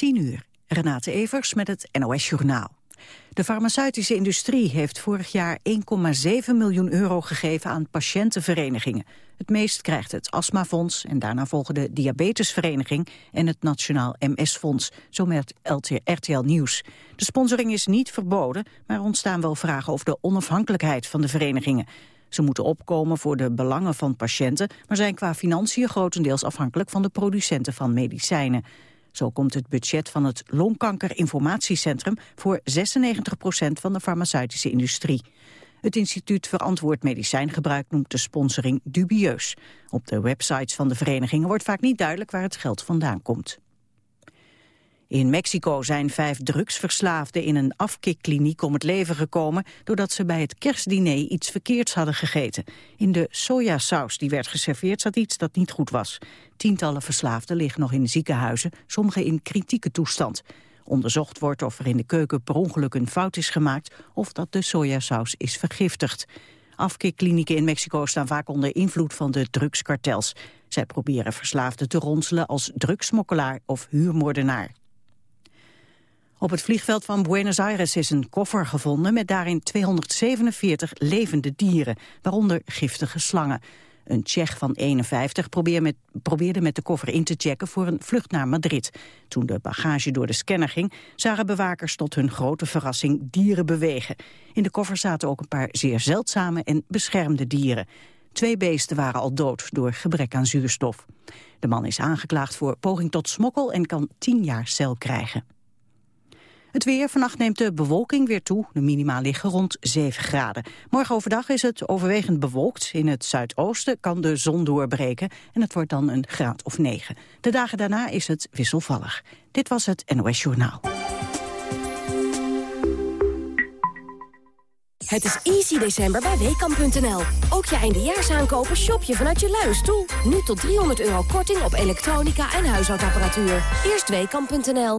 10 uur. Renate Evers met het NOS Journaal. De farmaceutische industrie heeft vorig jaar 1,7 miljoen euro gegeven aan patiëntenverenigingen. Het meest krijgt het Astmafonds en daarna volgen de Diabetesvereniging en het Nationaal MS-fonds, zo meldt RTL Nieuws. De sponsoring is niet verboden, maar ontstaan wel vragen over de onafhankelijkheid van de verenigingen. Ze moeten opkomen voor de belangen van patiënten, maar zijn qua financiën grotendeels afhankelijk van de producenten van medicijnen. Zo komt het budget van het Longkankerinformatiecentrum voor 96% van de farmaceutische industrie. Het instituut Verantwoord Medicijngebruik noemt de sponsoring dubieus. Op de websites van de verenigingen wordt vaak niet duidelijk waar het geld vandaan komt. In Mexico zijn vijf drugsverslaafden in een afkikkliniek om het leven gekomen doordat ze bij het kerstdiner iets verkeerds hadden gegeten. In de sojasaus die werd geserveerd zat iets dat niet goed was. Tientallen verslaafden liggen nog in ziekenhuizen, sommigen in kritieke toestand. Onderzocht wordt of er in de keuken per ongeluk een fout is gemaakt of dat de sojasaus is vergiftigd. Afkikklinieken in Mexico staan vaak onder invloed van de drugskartels. Zij proberen verslaafden te ronselen als drugsmokkelaar of huurmoordenaar. Op het vliegveld van Buenos Aires is een koffer gevonden met daarin 247 levende dieren, waaronder giftige slangen. Een Tsjech van 51 probeerde met, probeerde met de koffer in te checken voor een vlucht naar Madrid. Toen de bagage door de scanner ging, zagen bewakers tot hun grote verrassing dieren bewegen. In de koffer zaten ook een paar zeer zeldzame en beschermde dieren. Twee beesten waren al dood door gebrek aan zuurstof. De man is aangeklaagd voor poging tot smokkel en kan 10 jaar cel krijgen. Het weer, vannacht neemt de bewolking weer toe. De minima liggen rond 7 graden. Morgen overdag is het overwegend bewolkt. In het zuidoosten kan de zon doorbreken en het wordt dan een graad of 9. De dagen daarna is het wisselvallig. Dit was het NOS Journaal. Het is easy december bij Weekamp.nl. Ook je eindejaarsaankopen shop je vanuit je luie stoel. Nu tot 300 euro korting op elektronica en huishoudapparatuur. Eerst Weekamp.nl.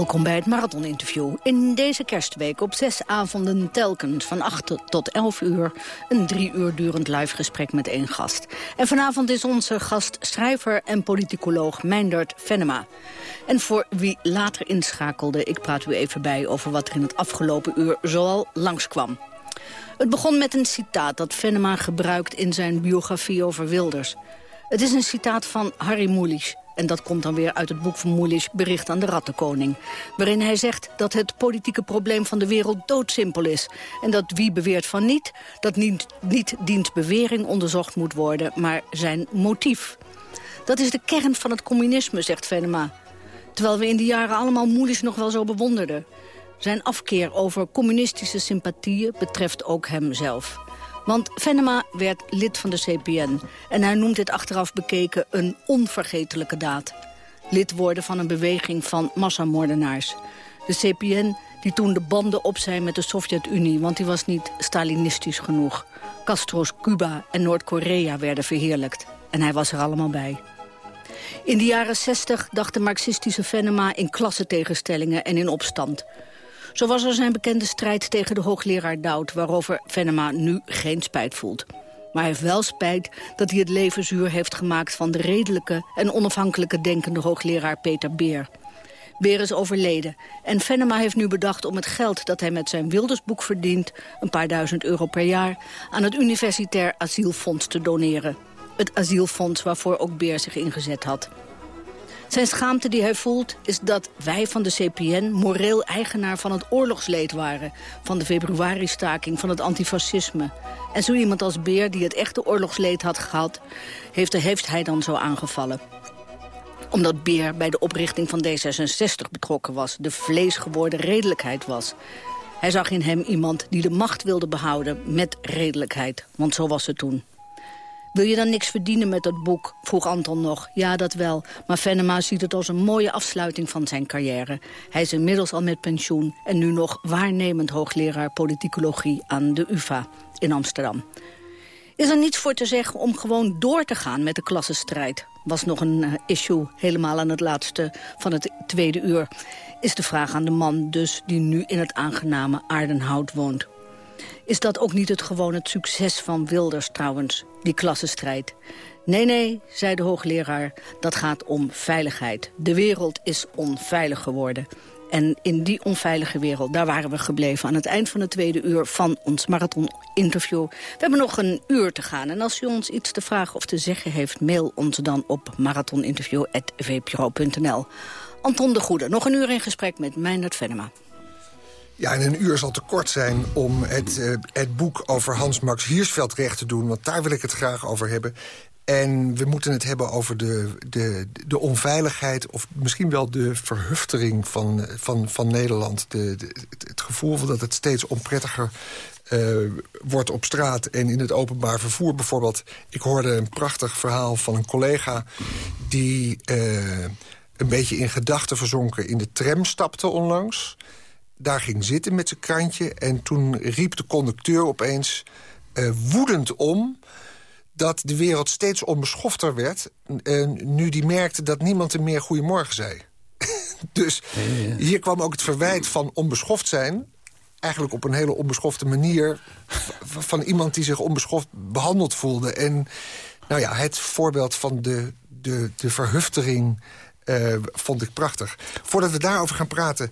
Welkom bij het marathoninterview. In deze kerstweek op zes avonden telkens van 8 tot 11 uur... een drie uur durend live gesprek met één gast. En vanavond is onze gast schrijver en politicoloog Meindert Venema. En voor wie later inschakelde, ik praat u even bij... over wat er in het afgelopen uur zoal langskwam. Het begon met een citaat dat Venema gebruikt in zijn biografie over Wilders. Het is een citaat van Harry Mulisch en dat komt dan weer uit het boek van Moelisch Bericht aan de Rattenkoning. Waarin hij zegt dat het politieke probleem van de wereld doodsimpel is. En dat wie beweert van niet, dat niet, niet diens bewering onderzocht moet worden, maar zijn motief. Dat is de kern van het communisme, zegt Venema. Terwijl we in die jaren allemaal Moelisch nog wel zo bewonderden. Zijn afkeer over communistische sympathieën betreft ook hemzelf. Want Venema werd lid van de CPN. En hij noemt dit achteraf bekeken een onvergetelijke daad. Lid worden van een beweging van massamoordenaars. De CPN die toen de banden op zijn met de Sovjet-Unie... want die was niet Stalinistisch genoeg. Castro's Cuba en Noord-Korea werden verheerlijkt. En hij was er allemaal bij. In de jaren 60 dacht de marxistische Venema in klassentegenstellingen en in opstand. Zo was er zijn bekende strijd tegen de hoogleraar Doud... waarover Venema nu geen spijt voelt. Maar hij heeft wel spijt dat hij het leven zuur heeft gemaakt... van de redelijke en onafhankelijke denkende hoogleraar Peter Beer. Beer is overleden en Venema heeft nu bedacht om het geld... dat hij met zijn Wildersboek verdient, een paar duizend euro per jaar... aan het Universitair Asielfonds te doneren. Het asielfonds waarvoor ook Beer zich ingezet had. Zijn schaamte die hij voelt is dat wij van de CPN moreel eigenaar van het oorlogsleed waren. Van de februari-staking, van het antifascisme. En zo iemand als Beer die het echte oorlogsleed had gehad, heeft, heeft hij dan zo aangevallen omdat Beer bij de oprichting van D66 betrokken was. De vleesgeworden redelijkheid was. Hij zag in hem iemand die de macht wilde behouden met redelijkheid. Want zo was het toen. Wil je dan niks verdienen met dat boek? vroeg Anton nog. Ja, dat wel. Maar Venema ziet het als een mooie afsluiting van zijn carrière. Hij is inmiddels al met pensioen en nu nog waarnemend hoogleraar politicologie aan de UvA in Amsterdam. Is er niets voor te zeggen om gewoon door te gaan met de klassenstrijd? Was nog een uh, issue helemaal aan het laatste van het tweede uur. Is de vraag aan de man dus die nu in het aangename Aardenhout woont. Is dat ook niet het gewoon het succes van Wilders trouwens, die klassenstrijd? Nee, nee, zei de hoogleraar, dat gaat om veiligheid. De wereld is onveilig geworden. En in die onveilige wereld, daar waren we gebleven... aan het eind van het tweede uur van ons marathon-interview. We hebben nog een uur te gaan. En als u ons iets te vragen of te zeggen heeft... mail ons dan op marathoninterview.vpro.nl. Anton de Goede, nog een uur in gesprek met Meindert Venema. Ja, en een uur zal te kort zijn om het, uh, het boek over Hans-Max Hiersveld recht te doen... want daar wil ik het graag over hebben. En we moeten het hebben over de, de, de onveiligheid... of misschien wel de verhuftering van, van, van Nederland. De, het gevoel dat het steeds onprettiger uh, wordt op straat en in het openbaar vervoer bijvoorbeeld. Ik hoorde een prachtig verhaal van een collega... die uh, een beetje in gedachten verzonken in de tram stapte onlangs. Daar ging zitten met zijn krantje en toen riep de conducteur opeens uh, woedend om dat de wereld steeds onbeschofter werd... nu die merkte dat niemand hem meer goedemorgen zei. dus hier kwam ook het verwijt van onbeschoft zijn... eigenlijk op een hele onbeschofte manier... van iemand die zich onbeschoft behandeld voelde. En nou ja, het voorbeeld van de, de, de verhuftering... Uh, vond ik prachtig. Voordat we daarover gaan praten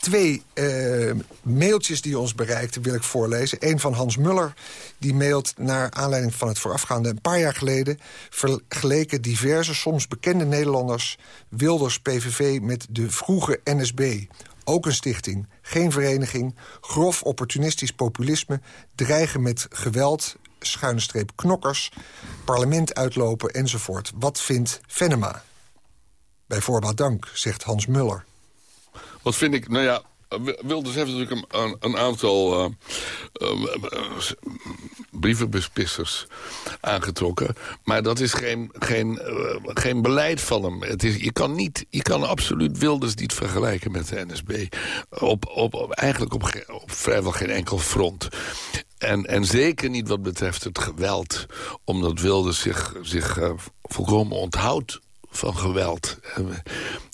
twee uh, mailtjes die ons bereikten wil ik voorlezen. Eén van Hans Muller, die mailt naar aanleiding van het voorafgaande... een paar jaar geleden vergeleken diverse, soms bekende Nederlanders... Wilders PVV met de vroege NSB. Ook een stichting, geen vereniging, grof opportunistisch populisme... dreigen met geweld, schuine streep knokkers... parlement uitlopen enzovoort. Wat vindt Venema? Bijvoorbeeld dank, zegt Hans Muller. Wat vind ik, nou ja, Wilders heeft natuurlijk een, een aantal uh, brievenbespissers aangetrokken. Maar dat is geen, geen, geen beleid van hem. Het is, je, kan niet, je kan absoluut Wilders niet vergelijken met de NSB. Op, op, eigenlijk op, op vrijwel geen enkel front. En, en zeker niet wat betreft het geweld. Omdat Wilders zich, zich volkomen onthoudt van geweld.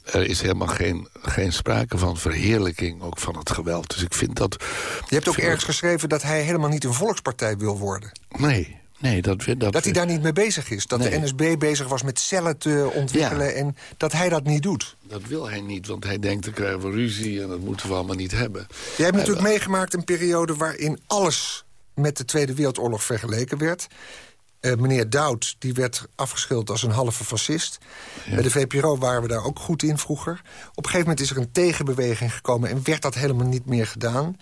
Er is helemaal geen, geen sprake van verheerlijking ook van het geweld. Dus ik vind dat... Je hebt ook ergens geschreven dat hij helemaal niet een volkspartij wil worden. Nee, Nee, dat, dat, dat hij daar niet mee bezig is. Dat de NSB bezig was met cellen te ontwikkelen... en dat hij dat niet doet. Dat wil hij niet, want hij denkt... dan krijgen we ruzie en dat moeten we allemaal niet hebben. Jij hebt natuurlijk meegemaakt een periode waarin alles met de Tweede Wereldoorlog vergeleken werd. Uh, meneer Doud die werd afgeschilderd als een halve fascist. Bij de VPRO waren we daar ook goed in vroeger. Op een gegeven moment is er een tegenbeweging gekomen... en werd dat helemaal niet meer gedaan.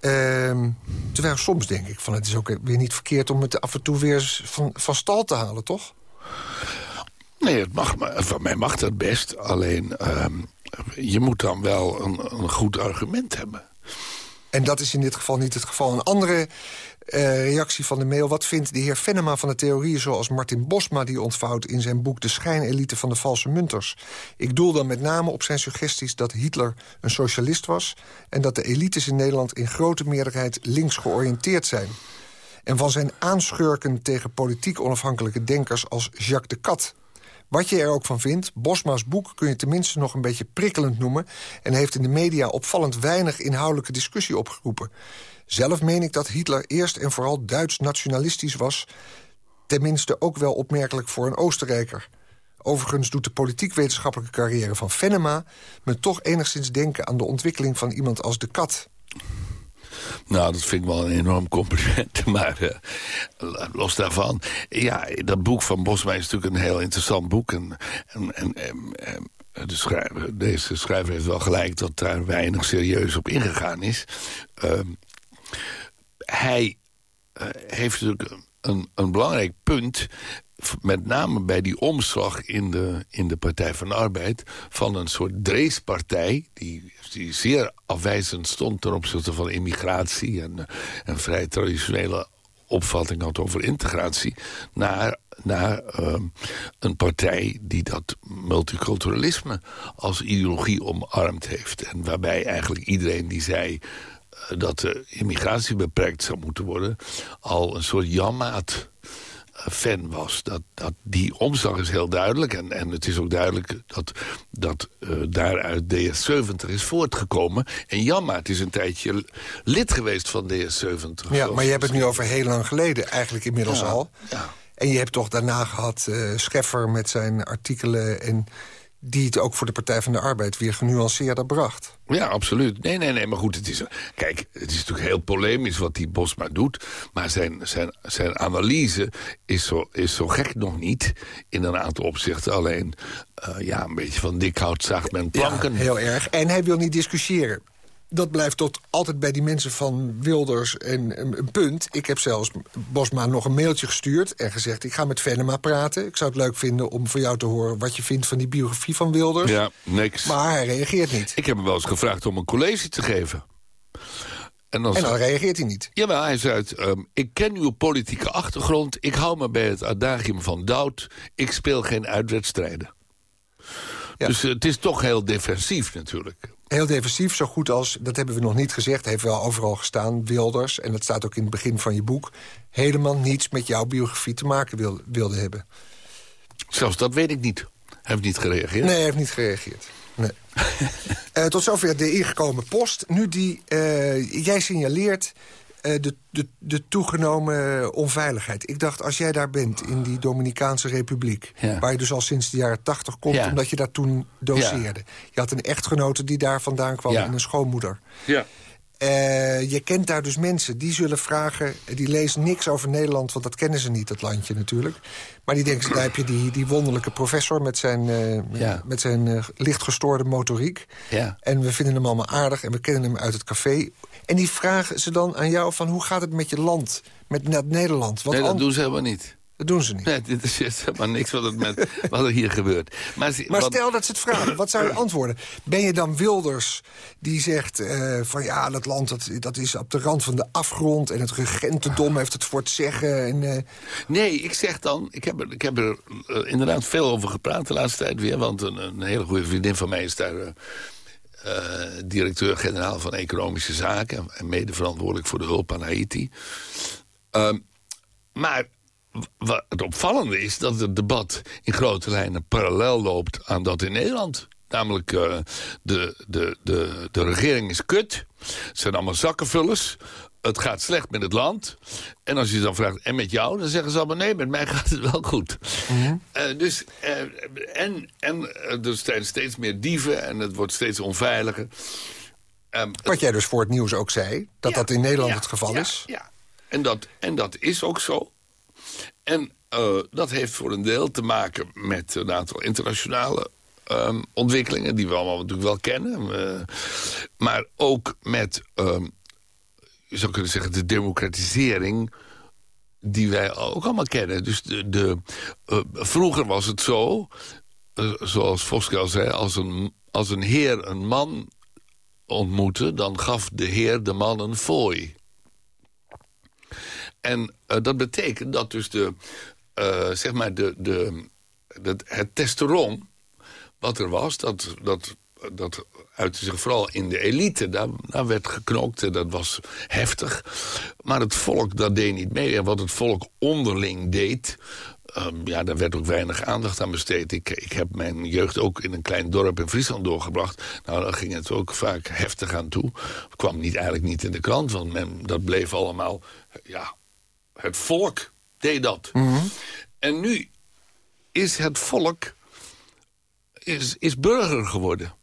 Uh, terwijl soms denk ik van het is ook weer niet verkeerd... om het af en toe weer van, van stal te halen, toch? Nee, het mag, van mij mag dat best. Alleen, uh, je moet dan wel een, een goed argument hebben. En dat is in dit geval niet het geval. Een andere uh, reactie van de mail. Wat vindt de heer Venema van de theorieën zoals Martin Bosma... die ontvouwt in zijn boek De schijnelite van de valse munters? Ik doel dan met name op zijn suggesties dat Hitler een socialist was... en dat de elites in Nederland in grote meerderheid links georiënteerd zijn. En van zijn aanschurken tegen politiek onafhankelijke denkers als Jacques de Cat... Wat je er ook van vindt, Bosma's boek kun je tenminste nog een beetje prikkelend noemen... en heeft in de media opvallend weinig inhoudelijke discussie opgeroepen. Zelf meen ik dat Hitler eerst en vooral Duits nationalistisch was... tenminste ook wel opmerkelijk voor een Oostenrijker. Overigens doet de politiek-wetenschappelijke carrière van Venema... me toch enigszins denken aan de ontwikkeling van iemand als de kat. Nou, dat vind ik wel een enorm compliment. Maar uh, los daarvan... Ja, dat boek van Bosma is natuurlijk een heel interessant boek. En, en, en, de schrijver, deze schrijver heeft wel gelijk dat daar weinig serieus op ingegaan is. Uh, hij uh, heeft natuurlijk een, een belangrijk punt met name bij die omslag in de, in de Partij van de Arbeid... van een soort dreespartij die, die zeer afwijzend stond... ten opzichte van immigratie en een vrij traditionele opvatting had over integratie... naar, naar uh, een partij die dat multiculturalisme als ideologie omarmd heeft. En waarbij eigenlijk iedereen die zei dat de immigratie beperkt zou moeten worden... al een soort jammaat fan was. Dat, dat, die omslag is heel duidelijk. En, en het is ook duidelijk dat, dat uh, daaruit DS70 is voortgekomen. En Jamma, het is een tijdje lid geweest van DS70. Ja, maar je hebt het nu over heel lang geleden, eigenlijk inmiddels ja, al. Ja. En je hebt toch daarna gehad uh, Scheffer met zijn artikelen... en die het ook voor de Partij van de Arbeid weer genuanceerder bracht. Ja, absoluut. Nee, nee, nee, maar goed, het is, kijk, het is natuurlijk heel polemisch wat die Bosma doet... maar zijn, zijn, zijn analyse is zo, is zo gek nog niet in een aantal opzichten. Alleen, uh, ja, een beetje van dik hout zaagt men planken. Ja, heel erg. En hij wil niet discussiëren dat blijft tot altijd bij die mensen van Wilders een, een, een, punt. Ik heb zelfs Bosma nog een mailtje gestuurd en gezegd... ik ga met Venema praten. Ik zou het leuk vinden om voor jou te horen... wat je vindt van die biografie van Wilders. Ja, niks. Maar hij reageert niet. Ik heb hem wel eens gevraagd om een college te geven. En dan, en dan reageert hij niet. Jawel, hij zei uit, um, ik ken uw politieke achtergrond... ik hou me bij het adagium van Doud... ik speel geen uitwedstrijden. Ja. Dus uh, het is toch heel defensief natuurlijk heel defensief, zo goed als, dat hebben we nog niet gezegd... heeft wel overal gestaan, Wilders, en dat staat ook in het begin van je boek... helemaal niets met jouw biografie te maken wil, wilde hebben. Zelfs dat weet ik niet. Hij heeft niet gereageerd? Nee, hij heeft niet gereageerd. Nee. uh, tot zover de ingekomen post. Nu die, uh, jij signaleert de, de, de toegenomen onveiligheid. Ik dacht, als jij daar bent, in die Dominicaanse Republiek... Ja. waar je dus al sinds de jaren tachtig komt, ja. omdat je daar toen doseerde. Ja. Je had een echtgenote die daar vandaan kwam en een schoonmoeder. Ja. Uh, je kent daar dus mensen, die zullen vragen... die lezen niks over Nederland, want dat kennen ze niet, dat landje natuurlijk. Maar die denken, daar heb je die, die wonderlijke professor... met zijn, uh, ja. met zijn uh, lichtgestoorde motoriek. Ja. En we vinden hem allemaal aardig en we kennen hem uit het café. En die vragen ze dan aan jou van hoe gaat het met je land, met Nederland? Want nee, dat doen ze helemaal niet. Dat doen ze niet. Nee, dit is helemaal niks wat, het met, wat er hier gebeurt. Maar, wat, stel dat ze het vragen, wat zou je antwoorden? Ben je dan Wilders die zegt uh, van ja, dat land dat, dat is op de rand van de afgrond... en het regentendom heeft het voor het zeggen? En, uh... Nee, ik zeg dan, ik heb er, ik heb er uh, inderdaad veel over gepraat de laatste tijd weer... want een, een hele goede vriendin van mij is daar... Uh, directeur-generaal van Economische Zaken... en mede verantwoordelijk voor de hulp aan Haiti. Uh, maar wat het opvallende is dat het debat in grote lijnen parallel loopt aan dat in Nederland. Namelijk, uh, de, de, de, de regering is kut. Het zijn allemaal zakkenvullers. Het gaat slecht met het land. En als je dan vraagt, en met jou? Dan zeggen ze allemaal, nee, met mij gaat het wel goed. Mm -hmm. uh, dus, uh, en en er zijn steeds meer dieven en het wordt steeds onveiliger. Um, Wat jij dus voor het nieuws ook zei, dat ja, dat in Nederland ja, het geval ja, is. Ja, en dat, en dat is ook zo. En uh, dat heeft voor een deel te maken met een aantal internationale um, ontwikkelingen... die we allemaal natuurlijk wel kennen. Uh, maar ook met, um, je zou kunnen zeggen, de democratisering die wij ook allemaal kennen. Dus de, de, uh, vroeger was het zo, zoals Voske al zei... Als een, als een heer een man ontmoette... dan gaf de heer de man een fooi. En uh, dat betekent dat dus de, zeg maar de, de, het testosteron wat er was, dat, dat, dat uitte zich vooral in de elite. Daar, daar werd geknokt en dat was heftig. Maar het volk, dat deed niet mee. En wat het volk onderling deed... Um, ja, daar werd ook weinig aandacht aan besteed. Ik, ik heb mijn jeugd ook in een klein dorp in Friesland doorgebracht. Nou, daar ging het ook vaak heftig aan toe. Het kwam niet, eigenlijk niet in de krant, want men, dat bleef allemaal... Ja, het volk deed dat. Mm -hmm. En nu is het volk is, is burger geworden.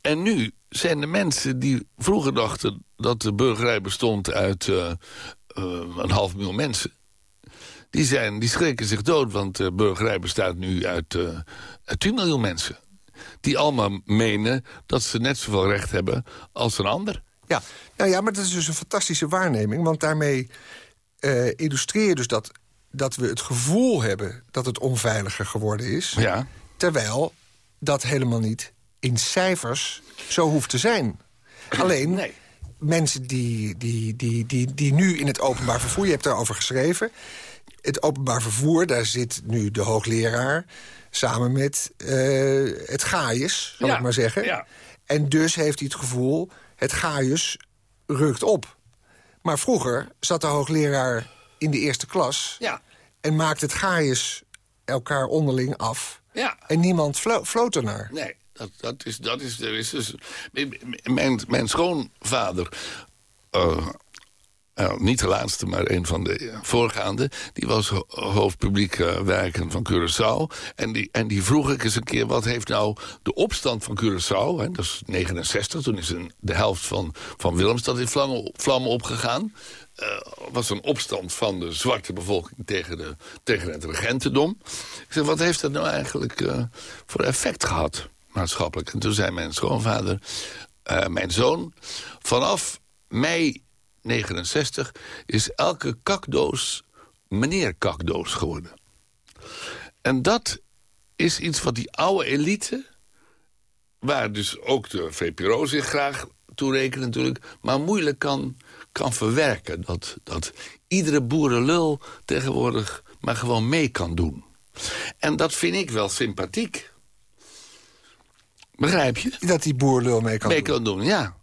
En nu zijn de mensen die vroeger dachten... dat de burgerij bestond uit uh, uh, een half miljoen mensen... Die, zijn, die schrikken zich dood, want de burgerij bestaat nu uit, uh, uit 10 miljoen mensen. Die allemaal menen dat ze net zoveel recht hebben als een ander. Ja, nou ja, maar dat is dus een fantastische waarneming. Want daarmee illustreer je dus dat, dat we het gevoel hebben... dat het onveiliger geworden is. Ja. Terwijl dat helemaal niet in cijfers zo hoeft te zijn. Alleen, Nee. mensen die, die, die, die, die nu in het openbaar vervoer... je hebt daarover geschreven... het openbaar vervoer, daar zit nu de hoogleraar... samen met uh, het gaaiers, zal Ja, ik maar zeggen. ja. En dus heeft hij het gevoel, het gaaiers rukt op. Maar vroeger zat de hoogleraar in de eerste klas... Ja, en maakte het gaaiers elkaar onderling af... ja. en niemand flo floot ernaar. Nee, dat, dat is... Dat is, er is dus, mijn, mijn schoonvader... eh, eh, niet de laatste, maar een van de voorgaande... die was ho hoofdpubliek werken van Curaçao. En die, en die vroeg ik eens een keer... wat heeft nou de opstand van Curaçao... Hè, dat is 69, toen is een, de helft van, van Willemstad in vlammen, opgegaan... Uh, was een opstand van de zwarte bevolking tegen, de, tegen het regentendom. Ik zeg, wat heeft dat nou eigenlijk voor effect gehad, maatschappelijk? En toen zei mijn schoonvader, uh, mijn zoon... vanaf mei 69 is elke kakdoos meneer kakdoos geworden. En dat is iets wat die oude elite... waar dus ook de VPRO zich graag toe rekent natuurlijk... maar moeilijk kan, kan verwerken. Dat, dat iedere boerenlul tegenwoordig maar gewoon mee kan doen. En dat vind ik wel sympathiek. Begrijp je? Dat die boerlul mee kan mee doen. kan doen, ja.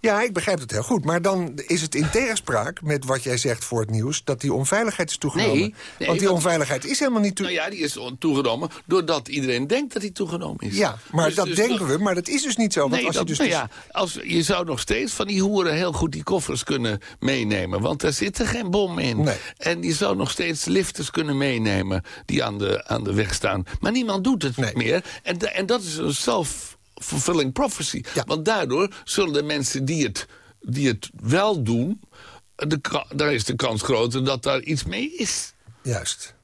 Ja, ik begrijp het heel goed. Maar dan is het in tegenspraak met wat jij zegt voor het nieuws... dat die onveiligheid is toegenomen. Nee, nee, want die onveiligheid is helemaal niet toe... Nou ja, die is toegenomen doordat iedereen denkt dat hij toegenomen is. Ja, maar Dus- dat dus denken we, maar dat is dus niet zo. Want Nee, als dat, je dus nou dus- ja, als, je zou nog steeds van die hoeren heel goed die koffers kunnen meenemen. Want daar zit er geen bom in. En je zou nog steeds lifters kunnen meenemen die aan de, aan de weg staan. Maar niemand doet het meer. En, en dat is een self-fulfilling prophecy. Ja. Want daardoor zullen de mensen die het, die het wel doen... De, daar is de kans groter dat daar iets mee is. Juist.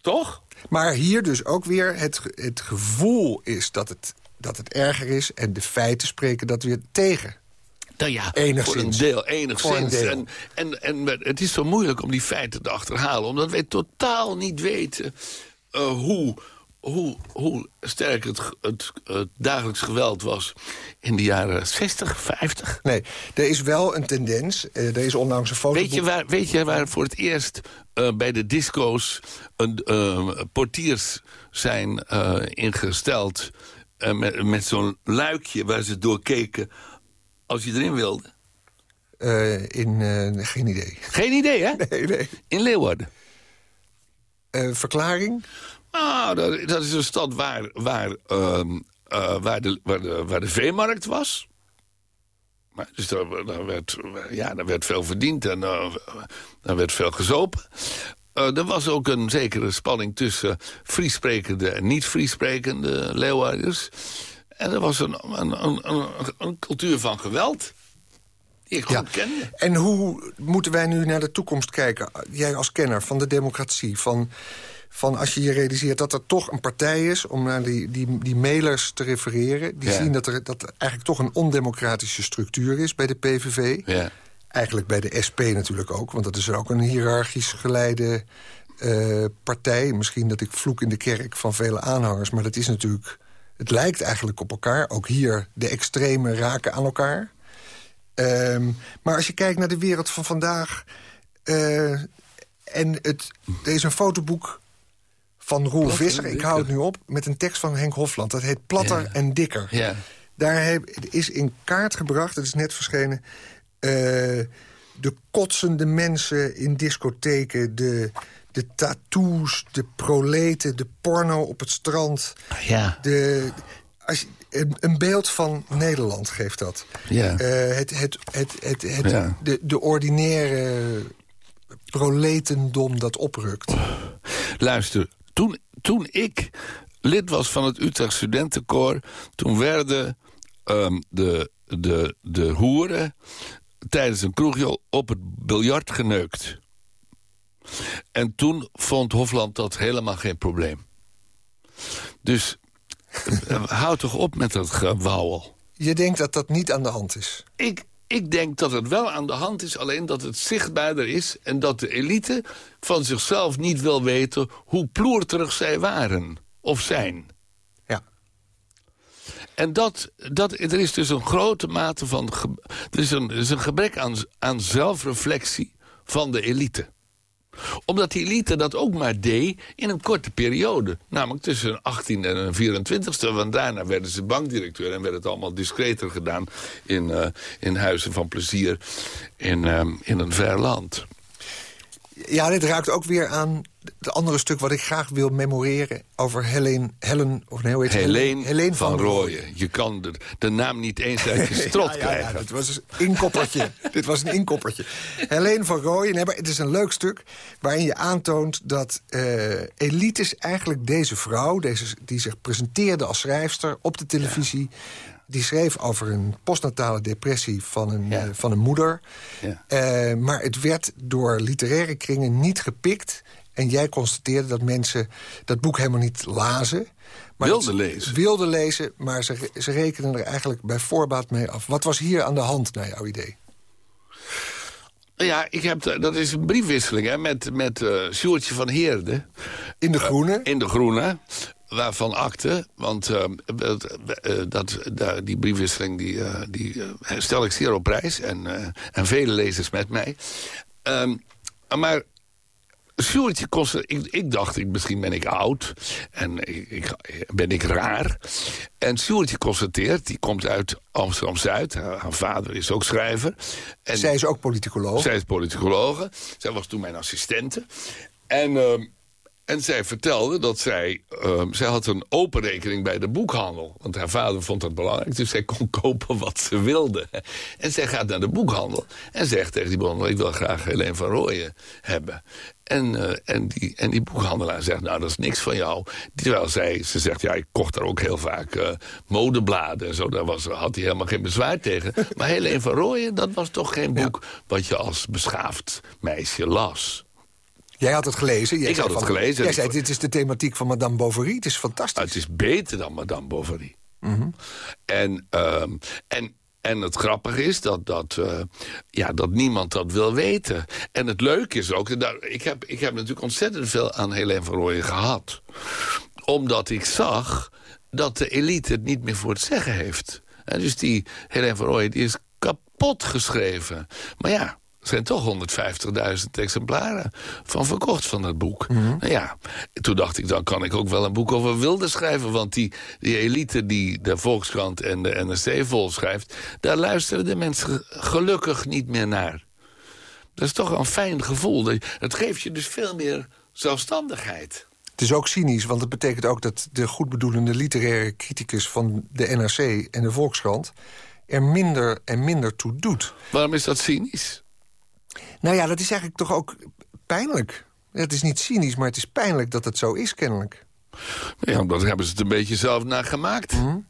Toch? Maar hier dus ook weer het, het gevoel is dat het, dat het erger is... en de feiten spreken dat weer tegen. Nou ja, Enigszins. voor een deel, enigszins. Voor een deel. En, en, en het is zo moeilijk om die feiten te achterhalen... omdat wij totaal niet weten eh, hoe, hoe, hoe sterk het, het, het dagelijks geweld was... in de jaren 60, 50. Nee, er is wel een tendens. eh, er is onlangs een foto. Weet je, waar, weet je waar voor het eerst eh, bij de disco's... Een, eh, portiers zijn ingesteld met, met zo'n luikje... waar ze door keken als je erin wilde? In, geen idee. Geen idee, hè? Nee, nee. In Leeuwarden. Verklaring? Nou, dat, dat is een stad waar, waar, ehm, eh, waar, de, waar, de, waar de veemarkt was. Maar, dus daar, daar, werd, ja, daar werd veel verdiend en eh, daar werd veel gezopen. Eh, er was ook een zekere spanning tussen Friesprekende en niet-Friesprekende Leeuwarders. En er was een, een, een, cultuur van geweld ik Ja. kende. En hoe moeten wij nu naar de toekomst kijken? Jij als kenner van de democratie. Van, van als je je realiseert dat er toch een partij is... om naar die, die, die mailers te refereren. Die Ja. zien dat er dat er eigenlijk toch een ondemocratische structuur is bij de PVV. Ja. Eigenlijk bij de SP natuurlijk ook. Want dat is ook een hiërarchisch geleide eh, partij. Misschien dat ik vloek in de kerk van vele aanhangers. Maar dat is natuurlijk... Het lijkt eigenlijk op elkaar. Ook hier de extremen raken aan elkaar. Ehm, maar als je kijkt naar de wereld van vandaag... eh, en het, er is een fotoboek van Roel Platter Visser, ik hou het nu op... met een tekst van Henk Hofland. Dat heet Platter Ja. en Dikker. Ja. Daar heb, is in kaart gebracht, het is net verschenen... eh, de kotsende mensen in discotheken... de, de tattoos, de proleten, de porno op het strand... Ja. De, als je, een, een beeld van Nederland geeft dat. Ja. Eh, het, het, het, het, het, Ja. de, de ordinaire proletendom dat oprukt. Luister, toen, toen ik lid was van het Utrecht Studentenkoor... toen werden ehm, de, de, de hoeren tijdens een kroegje op het biljart geneukt. En toen vond Hofland dat helemaal geen probleem. Dus uh, houd toch op met dat gewauwel. Je denkt dat dat niet aan de hand is? Ik, ik denk dat het wel aan de hand is, alleen dat het zichtbaarder is... en dat de elite van zichzelf niet wil weten hoe ploerterig zij waren of zijn. Ja. En dat, dat, er is dus een grote mate van... Er is een, er is een gebrek aan, aan zelfreflectie van de elite omdat die elite dat ook maar deed in een korte periode. Namelijk tussen 18 en een 24ste. Want daarna werden ze bankdirecteur en werd het allemaal discreter gedaan... in, uh, in huizen van plezier in, uh, in een ver land. Ja, dit raakt ook weer aan het andere stuk wat ik graag wil memoreren... over Helen, Helen, of nee, hoe heet Helene, Helene van, van Rooyen. Je kan de, de, naam niet eens uit je strot ja, ja, krijgen. Ja, dit was een inkoppertje. dit was een inkoppertje. Helene van Rooyen, nee, het is een leuk stuk... waarin je aantoont dat uh, elites eigenlijk deze vrouw... Deze, die zich presenteerde als schrijfster op de televisie die schreef over een postnatale depressie van een, ja. uh, van een moeder. Ja. Uh, maar het werd door literaire kringen niet gepikt. En jij constateerde dat mensen dat boek helemaal niet lazen. Maar wilden lezen. Wilden lezen, maar ze, ze rekenen er eigenlijk bij voorbaat mee af. Wat was hier aan de hand, naar jouw idee? Ja, ik heb, dat is een briefwisseling hè, met, met uh, Sjoerdje van Heerde. In de Groene? Uh, in de Groene waarvan akte. Want uh, dat, dat, die briefwisseling die, uh, die stel ik zeer op prijs. En, en vele lezers met mij. Um, maar Sjoerdje kostte... Ik, ik dacht, ik, misschien ben ik oud. En ik, ben ik raar. En Sjoerdje constateert, die komt uit Amsterdam-Zuid. Haar, haar, vader is ook schrijver. En zij is ook politicoloog. Zij is politicologe. Zij was toen mijn assistente. En... Uh, en zij vertelde dat zij... Uh, zij had een open rekening bij de boekhandel. Want haar vader vond dat belangrijk. Dus zij kon kopen wat ze wilde. En zij gaat naar de boekhandel. En zegt tegen die boekhandel... ik wil graag Helene van Rooyen hebben. En, uh, en, die, en die boekhandelaar zegt, nou, dat is niks van jou. Terwijl zij, ze zegt, ja, ik kocht daar ook heel vaak uh, modebladen en zo. Daar was, had hij helemaal geen bezwaar tegen. Maar Helene van Rooyen, dat was toch geen boek... Ja. wat je als beschaafd meisje las. Jij had het gelezen. Jij ik had van, het gelezen. Jij zei, dit is de thematiek van Madame Bovary. Het is fantastisch. Het is beter dan Madame Bovary. Mm -hmm. en, um, en, en het grappige is dat, dat, uh, ja, dat niemand dat wil weten. En het leuke is ook... Dat, ik, heb, ik heb natuurlijk ontzettend veel aan Helene van Rooyen gehad. Omdat ik zag dat de elite het niet meer voor het zeggen heeft. En dus die Helene van Rooyen die is kapot geschreven. Maar ja, er zijn toch 150.000 exemplaren van verkocht van dat boek. Mm -hmm. nou ja, toen dacht ik, dan kan ik ook wel een boek over wilde schrijven. Want die, die elite die de Volkskrant en de NRC vol schrijft... daar luisteren de mensen gelukkig niet meer naar. Dat is toch een fijn gevoel. Het geeft je dus veel meer zelfstandigheid. Het is ook cynisch, want het betekent ook dat de goedbedoelende literaire criticus... van de NRC en de Volkskrant er minder en minder toe doet. Waarom is dat cynisch? Nou ja, dat is eigenlijk toch ook pijnlijk. Het is niet cynisch, maar het is pijnlijk dat het zo is, kennelijk. Ja, daar hebben ze het een beetje zelf naar gemaakt. Mm -hmm.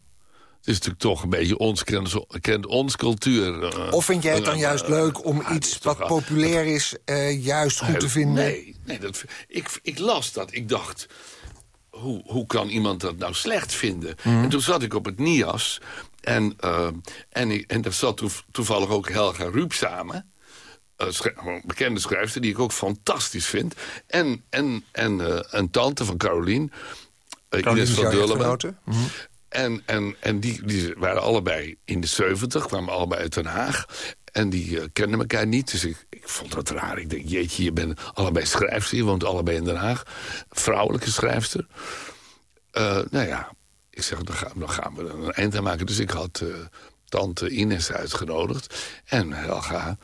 Het is natuurlijk toch een beetje ons, kent, kent ons cultuur. Uh, of vind jij het dan uh, juist uh, leuk om iets wat populair is... juist goed te vinden? Nee, nee dat, ik, ik las dat. Ik dacht, hoe, hoe kan iemand dat nou slecht vinden? Mm -hmm. En toen zat ik op het NIAS... En, en, ik, en daar zat toevallig ook Helga Ruub samen een bekende schrijfster die ik ook fantastisch vind. En, en, en uh, een tante van Carolien. Uh, Ines van Dulleman. -hmm. En, en, en die, die waren allebei in de 70, kwamen allebei uit Den Haag. En die uh, kenden elkaar niet, dus ik, ik vond dat raar. Ik denk, jeetje, je bent allebei schrijfster, je woont allebei in Den Haag. Vrouwelijke schrijfster. nou ja, ik zeg, dan gaan, dan gaan we er een eind aan maken. Dus ik had tante Ines uitgenodigd. En Helga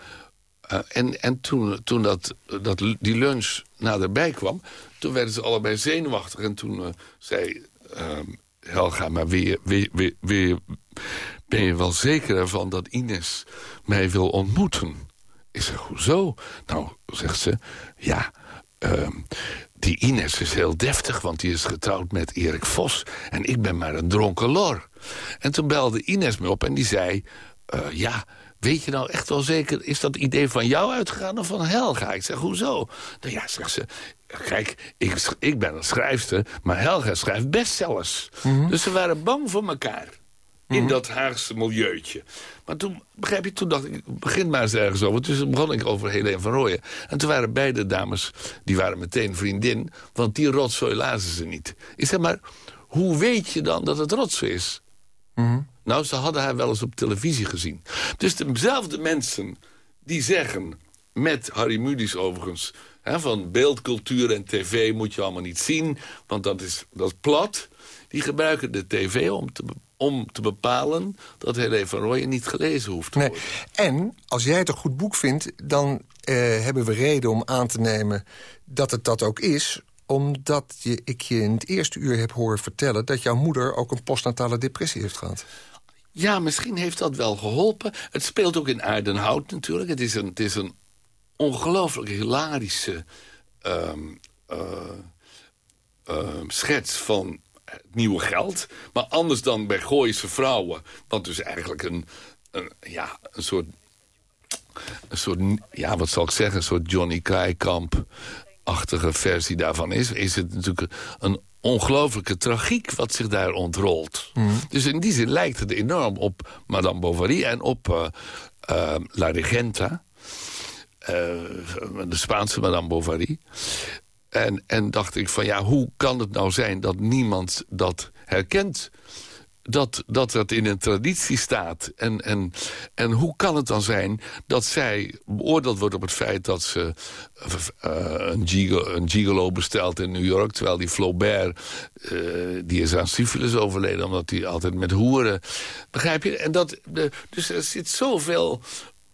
uh, en en toen, toen dat, dat, die lunch naderbij kwam... toen werden ze allebei zenuwachtig. En toen uh, zei uh, Helga, maar weer, weer, weer, weer, ben je wel zeker ervan dat Ines mij wil ontmoeten? Ik zeg, hoezo? Nou, zegt ze, ja... die Ines is heel deftig, want die is getrouwd met Erik Vos. En ik ben maar een dronken lor. En toen belde Ines me op en die zei... Uh, ja, weet je nou echt wel zeker... is dat idee van jou uitgegaan of van Helga? Ik zeg, hoezo? Nou ja, zegt ze... Kijk, ik, ik ben een schrijfster, maar Helga schrijft bestsellers. Mm Dus ze waren bang voor elkaar in mhm. dat Haagse milieuutje. Maar toen, begrijp je, toen dacht ik, begin maar eens ergens over. Dus begon ik over Helene van Rooyen. En toen waren beide dames, die waren meteen vriendin... want die rotzooi lazen ze niet. Ik zeg maar, hoe weet je dan dat het rotzooi is? Mhm. Nou, ze hadden haar wel eens op televisie gezien. Dus dezelfde mensen die zeggen, met Harry Mudis overigens... Hè, van beeldcultuur en tv moet je allemaal niet zien... want dat is, dat is plat... die gebruiken de tv om te om te bepalen dat Helene van Rooyen niet gelezen hoeft te worden. En als jij het een goed boek vindt, dan eh, hebben we reden om aan te nemen dat het dat ook is omdat je, ik je in het eerste uur heb horen vertellen... dat jouw moeder ook een postnatale depressie heeft gehad. Ja, misschien heeft dat wel geholpen. Het speelt ook in Aardenhout natuurlijk. Het is een, het is een ongelooflijk hilarische ehm, eh, ehm, schets van het nieuwe geld. Maar anders dan bij Gooise vrouwen. Wat dus eigenlijk een, een, ja, een soort... Een soort, ja, wat zal ik zeggen, een soort Johnny Krijkamp-achtige versie daarvan is... is het natuurlijk een ongelooflijke tragiek wat zich daar ontrolt. Mhm. Dus in die zin lijkt het enorm op Madame Bovary en op uh, uh, La Regenta... Uh, de Spaanse Madame Bovary. En, en dacht ik van ja, hoe kan het nou zijn dat niemand dat herkent? Dat, dat het in een traditie staat. En, en, en hoe kan het dan zijn dat zij beoordeeld wordt op het feit... dat ze uh, een, gigolo, een gigolo bestelt in New York... terwijl die Flaubert, uh, die is aan syfilis overleden... omdat hij altijd met hoeren... Begrijp je? En dat, de, dus er zit zoveel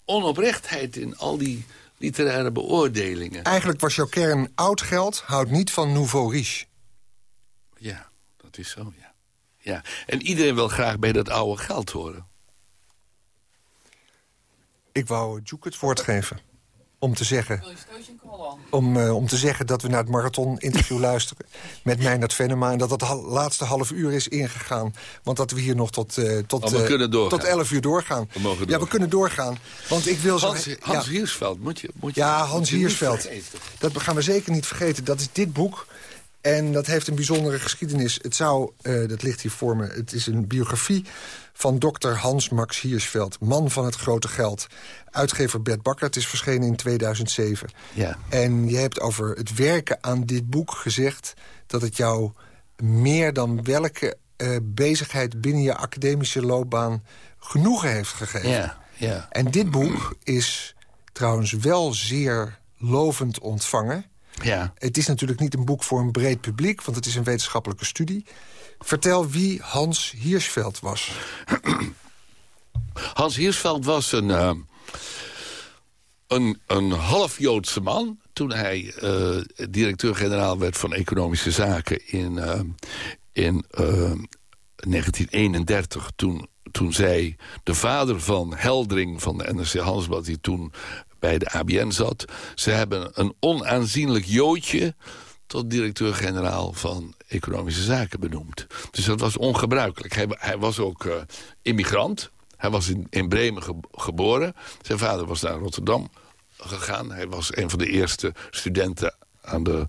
onoprechtheid in al die literaire beoordelingen. Eigenlijk was jouw kern oud geld, houdt niet van nouveau riche. Ja, dat is zo, ja. Ja. En iedereen wil graag bij dat oude geld horen. Ik wou Joek het woord geven om te zeggen... Om, uh, om te zeggen dat we naar het marathon-interview luisteren... met Meijnerd Venema. En dat dat laatste half uur is ingegaan. Want dat we hier nog tot, uh, tot, oh, uh, tot 11 uur doorgaan. We mogen Ja, we kunnen doorgaan. Want ik wil Hans, zo, Hans ja. Hiersveld, moet je, moet je Ja, Hans Hiersveld. Dat gaan we zeker niet vergeten. Dat is dit boek. En dat heeft een bijzondere geschiedenis. Het zou, dat ligt hier voor me, het is een biografie van dokter Hans Max Hiersveld. Man van het grote geld. Uitgever Bert Bakker. Het is verschenen in 2007. Ja. En je hebt over het werken aan dit boek gezegd... dat het jou meer dan welke uh, bezigheid binnen je academische loopbaan... genoegen heeft gegeven. Ja, ja. En dit boek is trouwens wel zeer lovend ontvangen. Ja. Het is natuurlijk niet een boek voor een breed publiek... want het is een wetenschappelijke studie. Vertel wie Hans Hiersveld was. Hans Hiersveld was een, uh, een, een half-Joodse man... toen hij uh, directeur-generaal werd van Economische Zaken in, uh, in 1931. Toen, toen zei de vader van Heldring van de NRC Handelsblad... die toen bij de ABN zat... ze hebben een onaanzienlijk Joodje tot directeur-generaal van Economische Zaken benoemd. Dus dat was ongebruikelijk. Hij, hij was ook uh, immigrant. Hij was in, in Bremen geboren. Zijn vader was naar Rotterdam gegaan. Hij was een van de eerste studenten aan de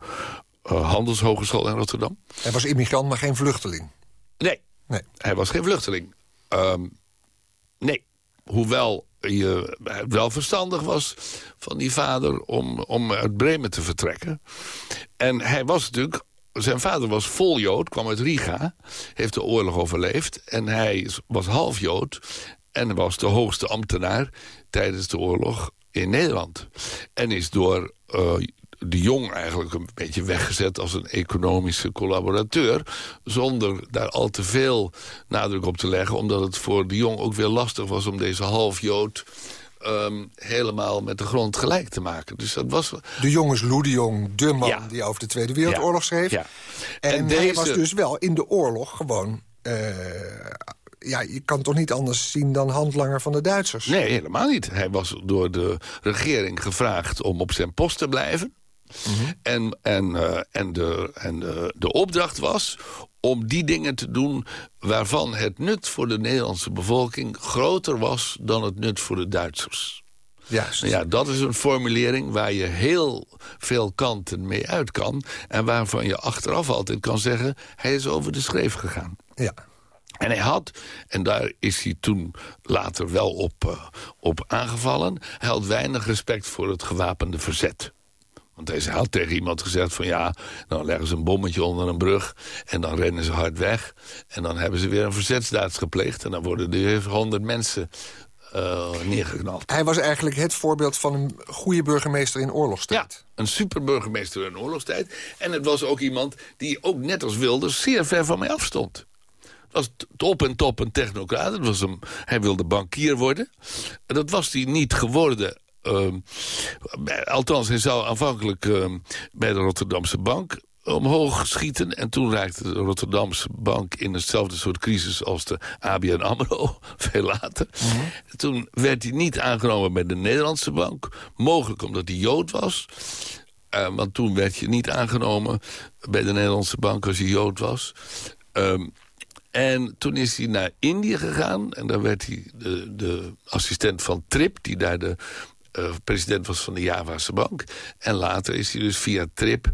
uh, Handelshogeschool in Rotterdam. Hij was immigrant, maar geen vluchteling? Nee, nee. hij was geen vluchteling. Um, nee, hoewel wel verstandig was van die vader om, om uit Bremen te vertrekken. En hij was natuurlijk... Zijn vader was vol Jood, kwam uit Riga, heeft de oorlog overleefd. En hij was half Jood en was de hoogste ambtenaar tijdens de oorlog in Nederland. En is door uh, de Jong eigenlijk een beetje weggezet als een economische collaborateur... zonder daar al te veel nadruk op te leggen... omdat het voor de Jong ook weer lastig was om deze half-Jood... Um, helemaal met de grond gelijk te maken. Dus dat was... De jongens Lou de Jong, de man die over de Tweede Wereldoorlog schreef. Ja. En, en deze... hij was dus wel in de oorlog gewoon... Uh, ja, je kan toch niet anders zien dan handlanger van de Duitsers? Nee, helemaal niet. Hij was door de regering gevraagd om op zijn post te blijven. En, en, eh, en, de, en de, de opdracht was om die dingen te doen waarvan het nut voor de Nederlandse bevolking groter was dan het nut voor de Duitsers. Juist. Nou Ja, dat is een formulering waar je heel veel kanten mee uit kan... en waarvan je achteraf altijd kan zeggen... hij is over de schreef gegaan. Ja. En hij had, en daar is hij toen later wel op, eh, op aangevallen... hij had weinig respect voor het gewapende verzet. Want hij had tegen iemand gezegd van ja, dan leggen ze een bommetje onder een brug... en dan rennen ze hard weg. En dan hebben ze weer een verzetsdaad gepleegd... en dan worden er honderd mensen uh, neergeknald. Hij was eigenlijk het voorbeeld van een goede burgemeester in oorlogstijd. Ja, een superburgemeester in oorlogstijd. En het was ook iemand die ook net als Wilders zeer ver van mij afstond. Het was top en top een technocraat. Het was een, hij wilde bankier worden. Dat was hij niet geworden althans, hij zou aanvankelijk uh, bij de Rotterdamse Bank omhoog schieten. En toen raakte de Rotterdamse bank in hetzelfde soort crisis als de ABN AMRO, veel later. Mm -hmm. Toen werd hij niet aangenomen bij de Nederlandse bank. Mogelijk omdat hij Jood was. Uh, want toen werd je niet aangenomen bij de Nederlandse bank als je Jood was. Um, en toen is hij naar Indië gegaan. En daar werd hij de, de assistent van Trip, die daar de uh, president was van de Javaanse bank. En later is hij dus via Trip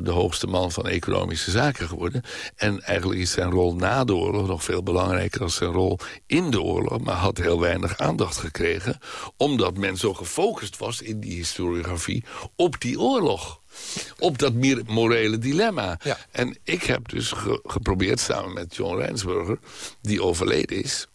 de hoogste man van economische zaken geworden. En eigenlijk is zijn rol na de oorlog nog veel belangrijker dan zijn rol in de oorlog. Maar had heel weinig aandacht gekregen. Omdat men zo gefocust was in die historiografie op die oorlog. Op dat morele dilemma. Ja. En ik heb dus ge geprobeerd samen met John Rijnsburger, die overleden is...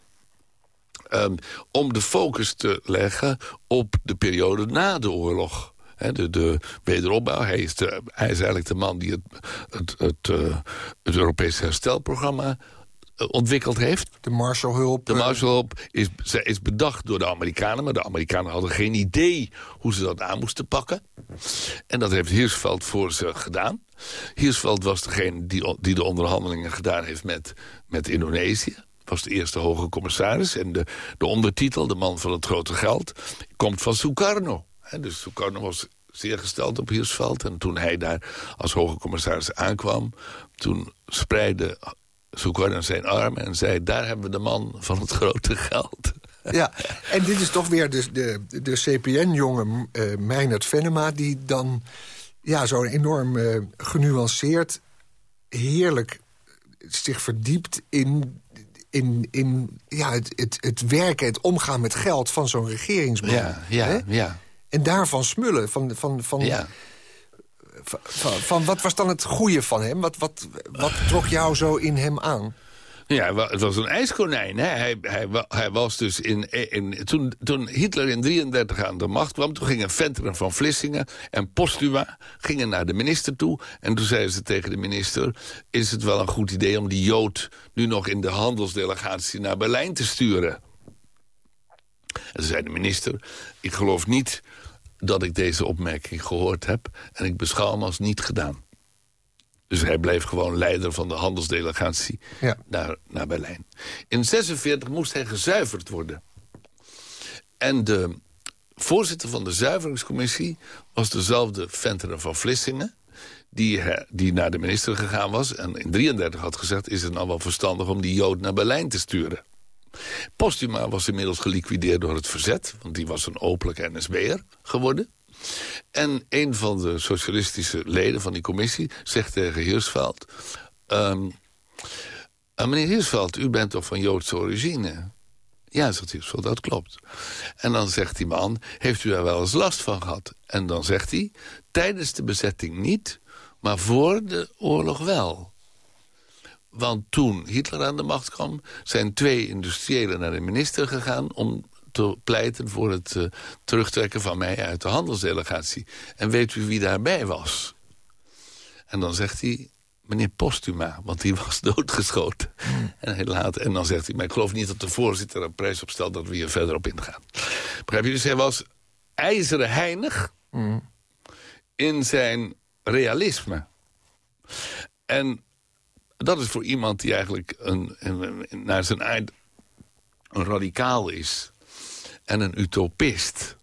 Um, om de focus te leggen op de periode na de oorlog. He, de, de wederopbouw. Hij is, de, hij is eigenlijk de man die het, het, het, uh, het Europese herstelprogramma uh, ontwikkeld heeft. De Marshallhulp. De Marshallhulp is, is bedacht door de Amerikanen... maar de Amerikanen hadden geen idee hoe ze dat aan moesten pakken. En dat heeft Hirschveld voor ze gedaan. Hirschveld was degene die, die de onderhandelingen gedaan heeft met, met Indonesië was de eerste hoge commissaris. En de, de ondertitel, de man van het grote geld, komt van Sukarno. Dus Sukarno was zeer gesteld op Hirschveld. En toen hij daar als hoge commissaris aankwam... toen spreidde Sukarno zijn armen en zei... daar hebben we de man van het grote geld. Ja, en dit is toch weer de, de, de CPN-jonge uh, Meinert Venema... die dan ja, zo enorm uh, genuanceerd, heerlijk zich verdiept in in, in ja, het, het, het werken, het omgaan met geld van zo'n regeringsman. Ja, ja, hè? ja. En daarvan smullen. Van, van, van, ja. van, van, van, wat was dan het goede van hem? Wat, wat, wat trok jou zo in hem aan? Ja, het was een ijskonijn. Hè? Hij, hij, hij was dus in, in, toen, toen Hitler in 33 aan de macht kwam... toen gingen Venteren van Vlissingen en Postuma gingen naar de minister toe. En toen zeiden ze tegen de minister... is het wel een goed idee om die Jood nu nog in de handelsdelegatie naar Berlijn te sturen? En zei de minister... ik geloof niet dat ik deze opmerking gehoord heb... en ik beschouw hem als niet gedaan. Dus hij bleef gewoon leider van de handelsdelegatie ja. naar, naar Berlijn. In 46 moest hij gezuiverd worden. En de voorzitter van de zuiveringscommissie was dezelfde Venteren van Vlissingen... Die, die naar de minister gegaan was en in 33 had gezegd... is het nou wel verstandig om die Jood naar Berlijn te sturen. Postuma was inmiddels geliquideerd door het verzet... want die was een openlijk NSB'er geworden. En een van de socialistische leden van die commissie zegt tegen Hirsveld... Um, meneer Hirsveld, u bent toch van Joodse origine? Ja, zegt Hirsveld, dat klopt. En dan zegt die man, heeft u daar wel eens last van gehad? En dan zegt hij, tijdens de bezetting niet, maar voor de oorlog wel. Want toen Hitler aan de macht kwam... zijn twee industriëlen naar de minister gegaan... om te pleiten voor het uh, terugtrekken van mij uit de handelsdelegatie. En weet u wie daarbij was? En dan zegt hij, meneer Postuma, want die was doodgeschoten. En, hij en dan zegt hij, maar ik geloof niet dat de voorzitter een prijs opstelt... dat we hier verder op ingaan. Begrijp je? Dus hij was ijzeren heinig in zijn realisme. En dat is voor iemand die eigenlijk een, naar zijn eind een radicaal is en een utopist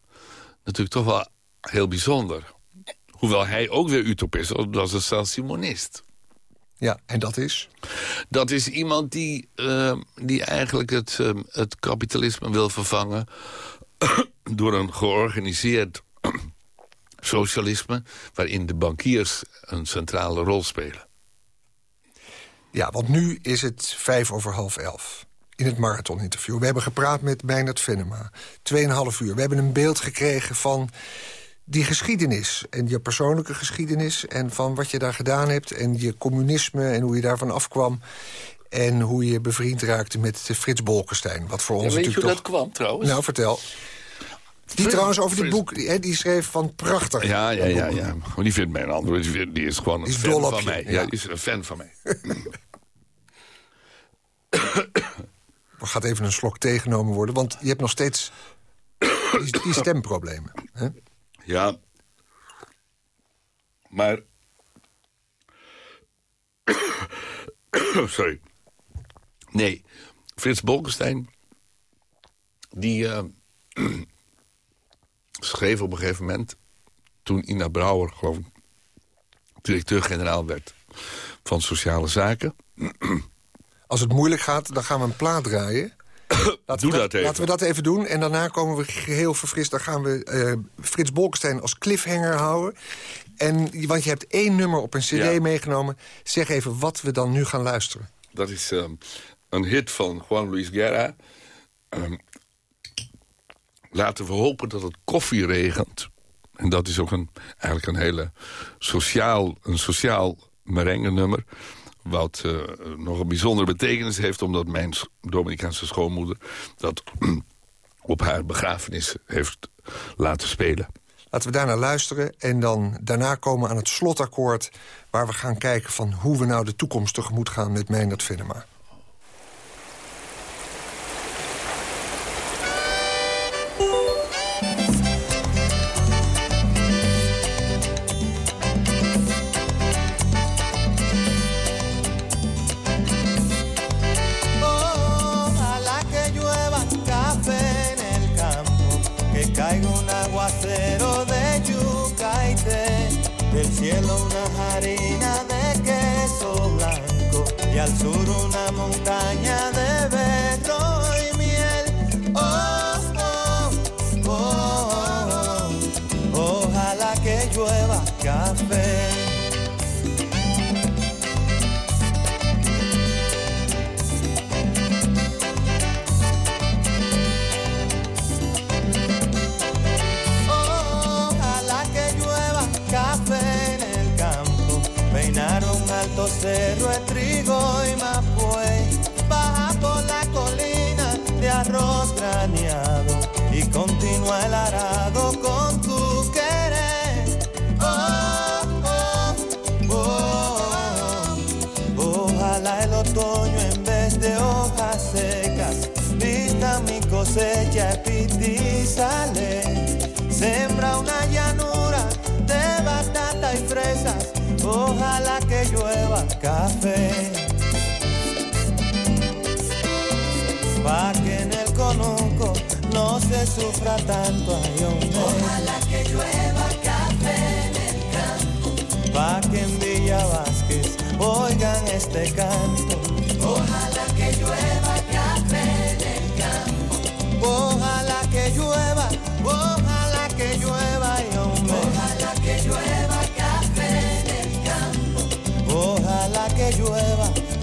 natuurlijk toch wel heel bijzonder. Hoewel hij ook weer utopist was, is een Saint-Simonist. Ja, en dat is? Dat is iemand die, uh, die eigenlijk het, uh, het kapitalisme wil vervangen... door een georganiseerd socialisme... waarin de bankiers een centrale rol spelen. Ja, want nu is het vijf over half elf in het marathoninterview. We hebben gepraat met Meijnerd Venema. Tweeënhalf uur. We hebben een beeld gekregen van die geschiedenis. En je persoonlijke geschiedenis. En van wat je daar gedaan hebt. En je communisme en hoe je daarvan afkwam. En hoe je bevriend raakte met Frits Bolkestein. Wat voor ons weet natuurlijk je toch... hoe dat kwam trouwens? Nou, vertel. Die trouwens over dit boek, die, die schreef van prachtig. Ja, ja, ja. ja. Maar die vindt mij een ander. Die, die is gewoon een Die is fan dol op van je, mij. ja. Ja, die is een fan van mij. Gaat even een slok tegenomen worden, want je hebt nog steeds die, stemproblemen. Hè? Ja. Maar... Sorry. Nee, Frits Bolkestein... die eh, schreef op een gegeven moment... toen Ina Brouwer, geloof ik... directeur-generaal werd van Sociale Zaken... Als het moeilijk gaat, dan gaan we een plaat draaien. Laten Doe we dat even. Laten we dat even doen. En daarna komen we geheel verfrist. Dan gaan we eh, Frits Bolkestein als cliffhanger houden. En, want je hebt één nummer op een cd Ja. meegenomen. Zeg even wat we dan nu gaan luisteren. Dat is ehm, een hit van Juan Luis Guerra. Ehm, laten we hopen dat het koffie regent. En dat is ook een, eigenlijk een hele sociaal, een sociaal merengue nummer. Wat eh, nog een bijzondere betekenis heeft... omdat mijn Dominicaanse schoonmoeder... dat op haar begrafenis heeft laten spelen. Laten we daarna luisteren. En dan daarna komen aan het slotakkoord... waar we gaan kijken van hoe we nou de toekomst tegemoet gaan... met Meijnerd Venema. Al sur una montaña café. Pa' que en el conuco no se sufra tanto ay, hombre. Ojalá que llueva café en el campo. Pa' que en Villa Vázquez oigan este canto. Ojalá que llueva café en el campo. Ojalá que llueva, ojalá que llueva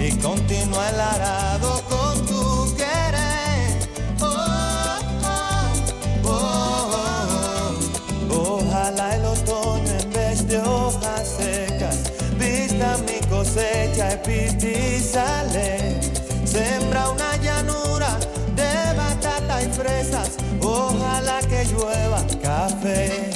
y continúa el arado con tu querer. Oh, oh, oh, oh. Ojalá el otoño en vez de hojas secas vista mi cosecha y sale. Sembra una llanura de batata y fresas. Ojalá que llueva café.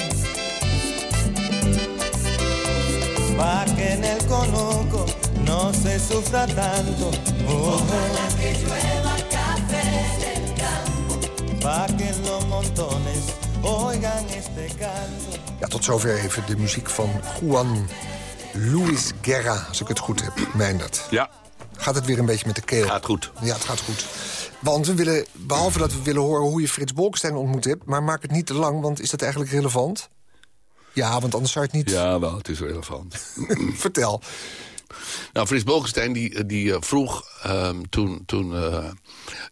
Sufra tanto. Oh, Ojalá que llueva café del campo. pa' que en los montones oigan este canto. Ja, tot zover even de muziek van Juan Luis Guerra, als ik het goed heb, Meindert. Ja, Gaat het weer een beetje met de keel? gaat goed. Ja, het gaat goed. Want we willen, behalve dat we willen horen hoe je Frits Bolkestein ontmoet hebt... maar maak het niet te lang, want is dat eigenlijk relevant? Ja, want anders zou je het niet... Ja, wel, het is relevant. Vertel. Nou, Frits Bolkestein die, die eh, vroeg ehm, toen, toen eh,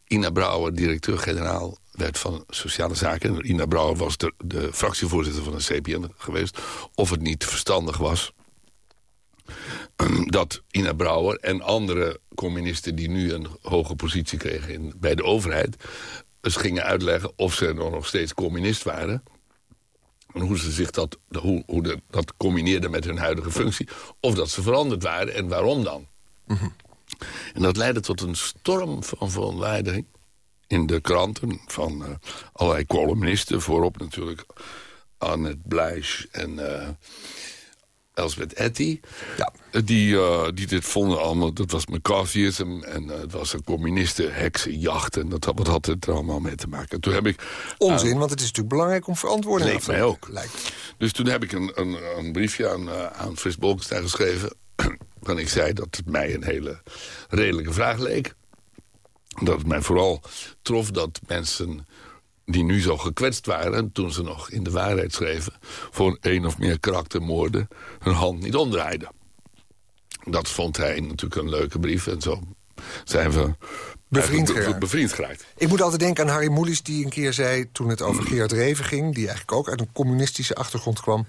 Ina Brouwer directeur-generaal werd van Sociale Zaken... en Ina Brouwer was de, de fractievoorzitter van de CPN geweest... of het niet verstandig was dat Ina Brouwer en andere communisten... die nu een hoge positie kregen in, bij de overheid... eens gingen uitleggen of ze nog steeds communist waren... En hoe ze zich dat, hoe, hoe de, dat combineerde met hun huidige functie. Of dat ze veranderd waren en waarom dan. En dat leidde tot een storm van verontwaardiging in de kranten van eh, allerlei columnisten. Voorop natuurlijk Annette Blijs en eh Elsbeth Etty. Ja. Eh, Die, eh, die dit vonden allemaal, dat was McCarthyism en eh, het was een communisten heksenjacht. En dat, had- wat had het er allemaal mee te maken? Toen heb ik Onzin, want het is natuurlijk belangrijk om verantwoording Leek af te mij ook. Lijkt. Dus toen heb ik een, een, een briefje aan, eh, aan Frits Bolkestein geschreven... waarin ik zei dat het mij een hele redelijke vraag leek. Dat het mij vooral trof dat mensen die nu zo gekwetst waren... toen ze nog in de waarheid schreven... voor één of meer karaktermoorden hun hand niet omdraaiden. Dat vond hij natuurlijk een leuke brief. En zo zijn we geraakt. bevriend geraakt. Ik moet altijd denken aan Harry Moelis die een keer zei... toen het over Gerard Reven ging... die eigenlijk ook uit een communistische achtergrond kwam...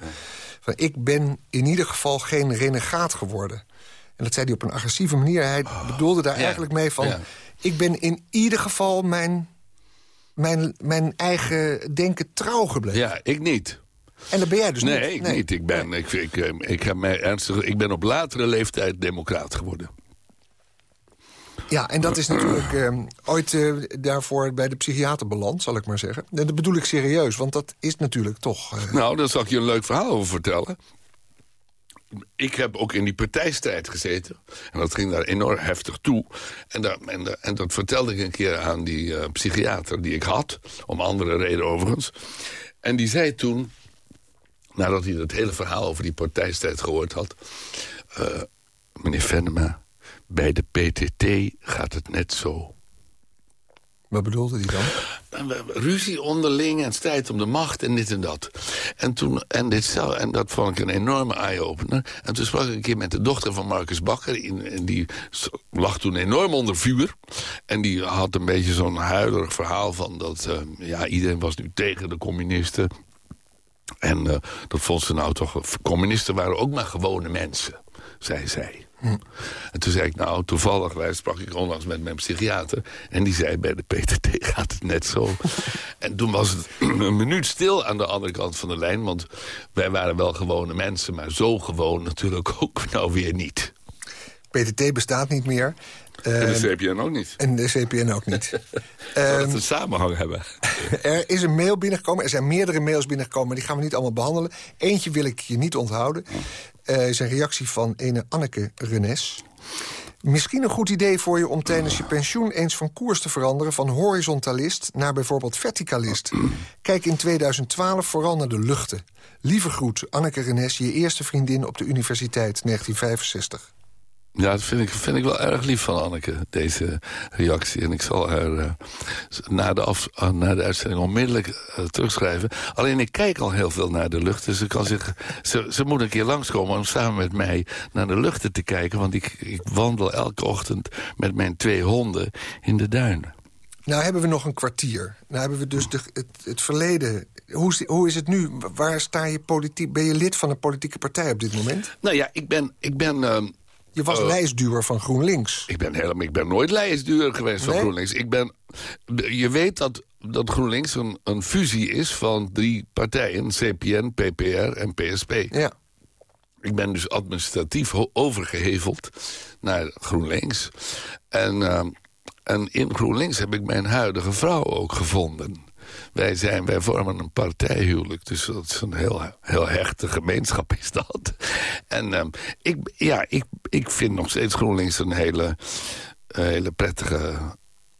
van ik ben in ieder geval geen renegaat geworden. En dat zei hij op een agressieve manier. Hij bedoelde daar eigenlijk mee van... ja. ik ben in ieder geval mijn, mijn, mijn eigen denken trouw gebleven. Ja, ik niet. En dat ben jij dus Nee, niet. ik niet. Ik ben, ik, ik, eh, ik, heb mij ernstig, ik ben op latere leeftijd democraat geworden. Ja, en dat is natuurlijk eh, ooit eh, daarvoor bij de psychiater beland, zal ik maar zeggen. En dat bedoel ik serieus, want dat is natuurlijk toch... Nou, daar zal ik je een leuk verhaal over vertellen. Ik heb ook in die partijstrijd gezeten. En dat ging daar enorm heftig toe. En, en, da- en dat vertelde ik een keer aan die eh, psychiater die ik had. Om andere reden overigens. En die zei toen, nadat hij het hele verhaal over die partijstrijd gehoord had... eh, meneer Venema, bij de PTT gaat het net zo. Wat bedoelde hij dan? Hebben ruzie onderling en strijd om de macht en dit en dat. En, toen, en, dit, en dat vond ik een enorme eye-opener. En toen sprak ik een keer met de dochter van Marcus Bakker. En die lag toen enorm onder vuur. En die had een beetje zo'n huilerig verhaal van dat... eh, ja, iedereen was nu tegen de communisten. En eh, dat vond ze nou toch... Communisten waren ook maar gewone mensen, zei zij. En toen zei ik, nou, toevallig wij sprak ik onlangs met mijn psychiater... en die zei, bij de PTT gaat het net zo. en toen was het een minuut stil aan de andere kant van de lijn... want wij waren wel gewone mensen, maar zo gewoon natuurlijk ook nou weer niet. PTT bestaat niet meer. En de CPN ook niet. en de CPN ook niet. Ehm, we een samenhang hebben. er is een mail binnengekomen. Er zijn meerdere mails binnengekomen. Die gaan we niet allemaal behandelen. Eentje wil ik je niet onthouden. Eh is een reactie van ene Anneke Renes. Misschien een goed idee voor je om tijdens je pensioen eens van koers te veranderen... van horizontalist naar bijvoorbeeld verticalist. Kijk in 2012 vooral naar de luchten. Lieve groet, Anneke Renes, je eerste vriendin op de universiteit 1965. Ja, dat vind ik, vind ik wel erg lief van Anneke, deze reactie. En ik zal haar eh, na, de af, ah, na de uitzending onmiddellijk eh, terugschrijven. Alleen ik kijk al heel veel naar de lucht. Dus ze, kan zich, ze, ze moet een keer langskomen om samen met mij naar de luchten te kijken. Want ik, ik wandel elke ochtend met mijn twee honden in de duinen. Nou hebben we nog een kwartier. Nou hebben we dus de, het, het verleden. Hoe is, hoe is het nu? Waar sta je politiek? Ben je lid van een politieke partij op dit moment? Nou ja, ik ben... Ik ben ehm, Je was Oh. lijstduwer van GroenLinks. Ik ben, helemaal, ik ben nooit lijstduur geweest van? GroenLinks. Ik ben, je weet dat, dat GroenLinks een, een fusie is van drie partijen. CPN, PPR en PSP. Ja. Ik ben dus administratief overgeheveld naar GroenLinks. En, eh, en in GroenLinks heb ik mijn huidige vrouw ook gevonden. Wij, zijn, wij vormen een partijhuwelijk. Dus dat is een heel, heel hechte gemeenschap is dat. En ehm, ik, ja, ik, ik vind nog steeds GroenLinks een hele, hele prettige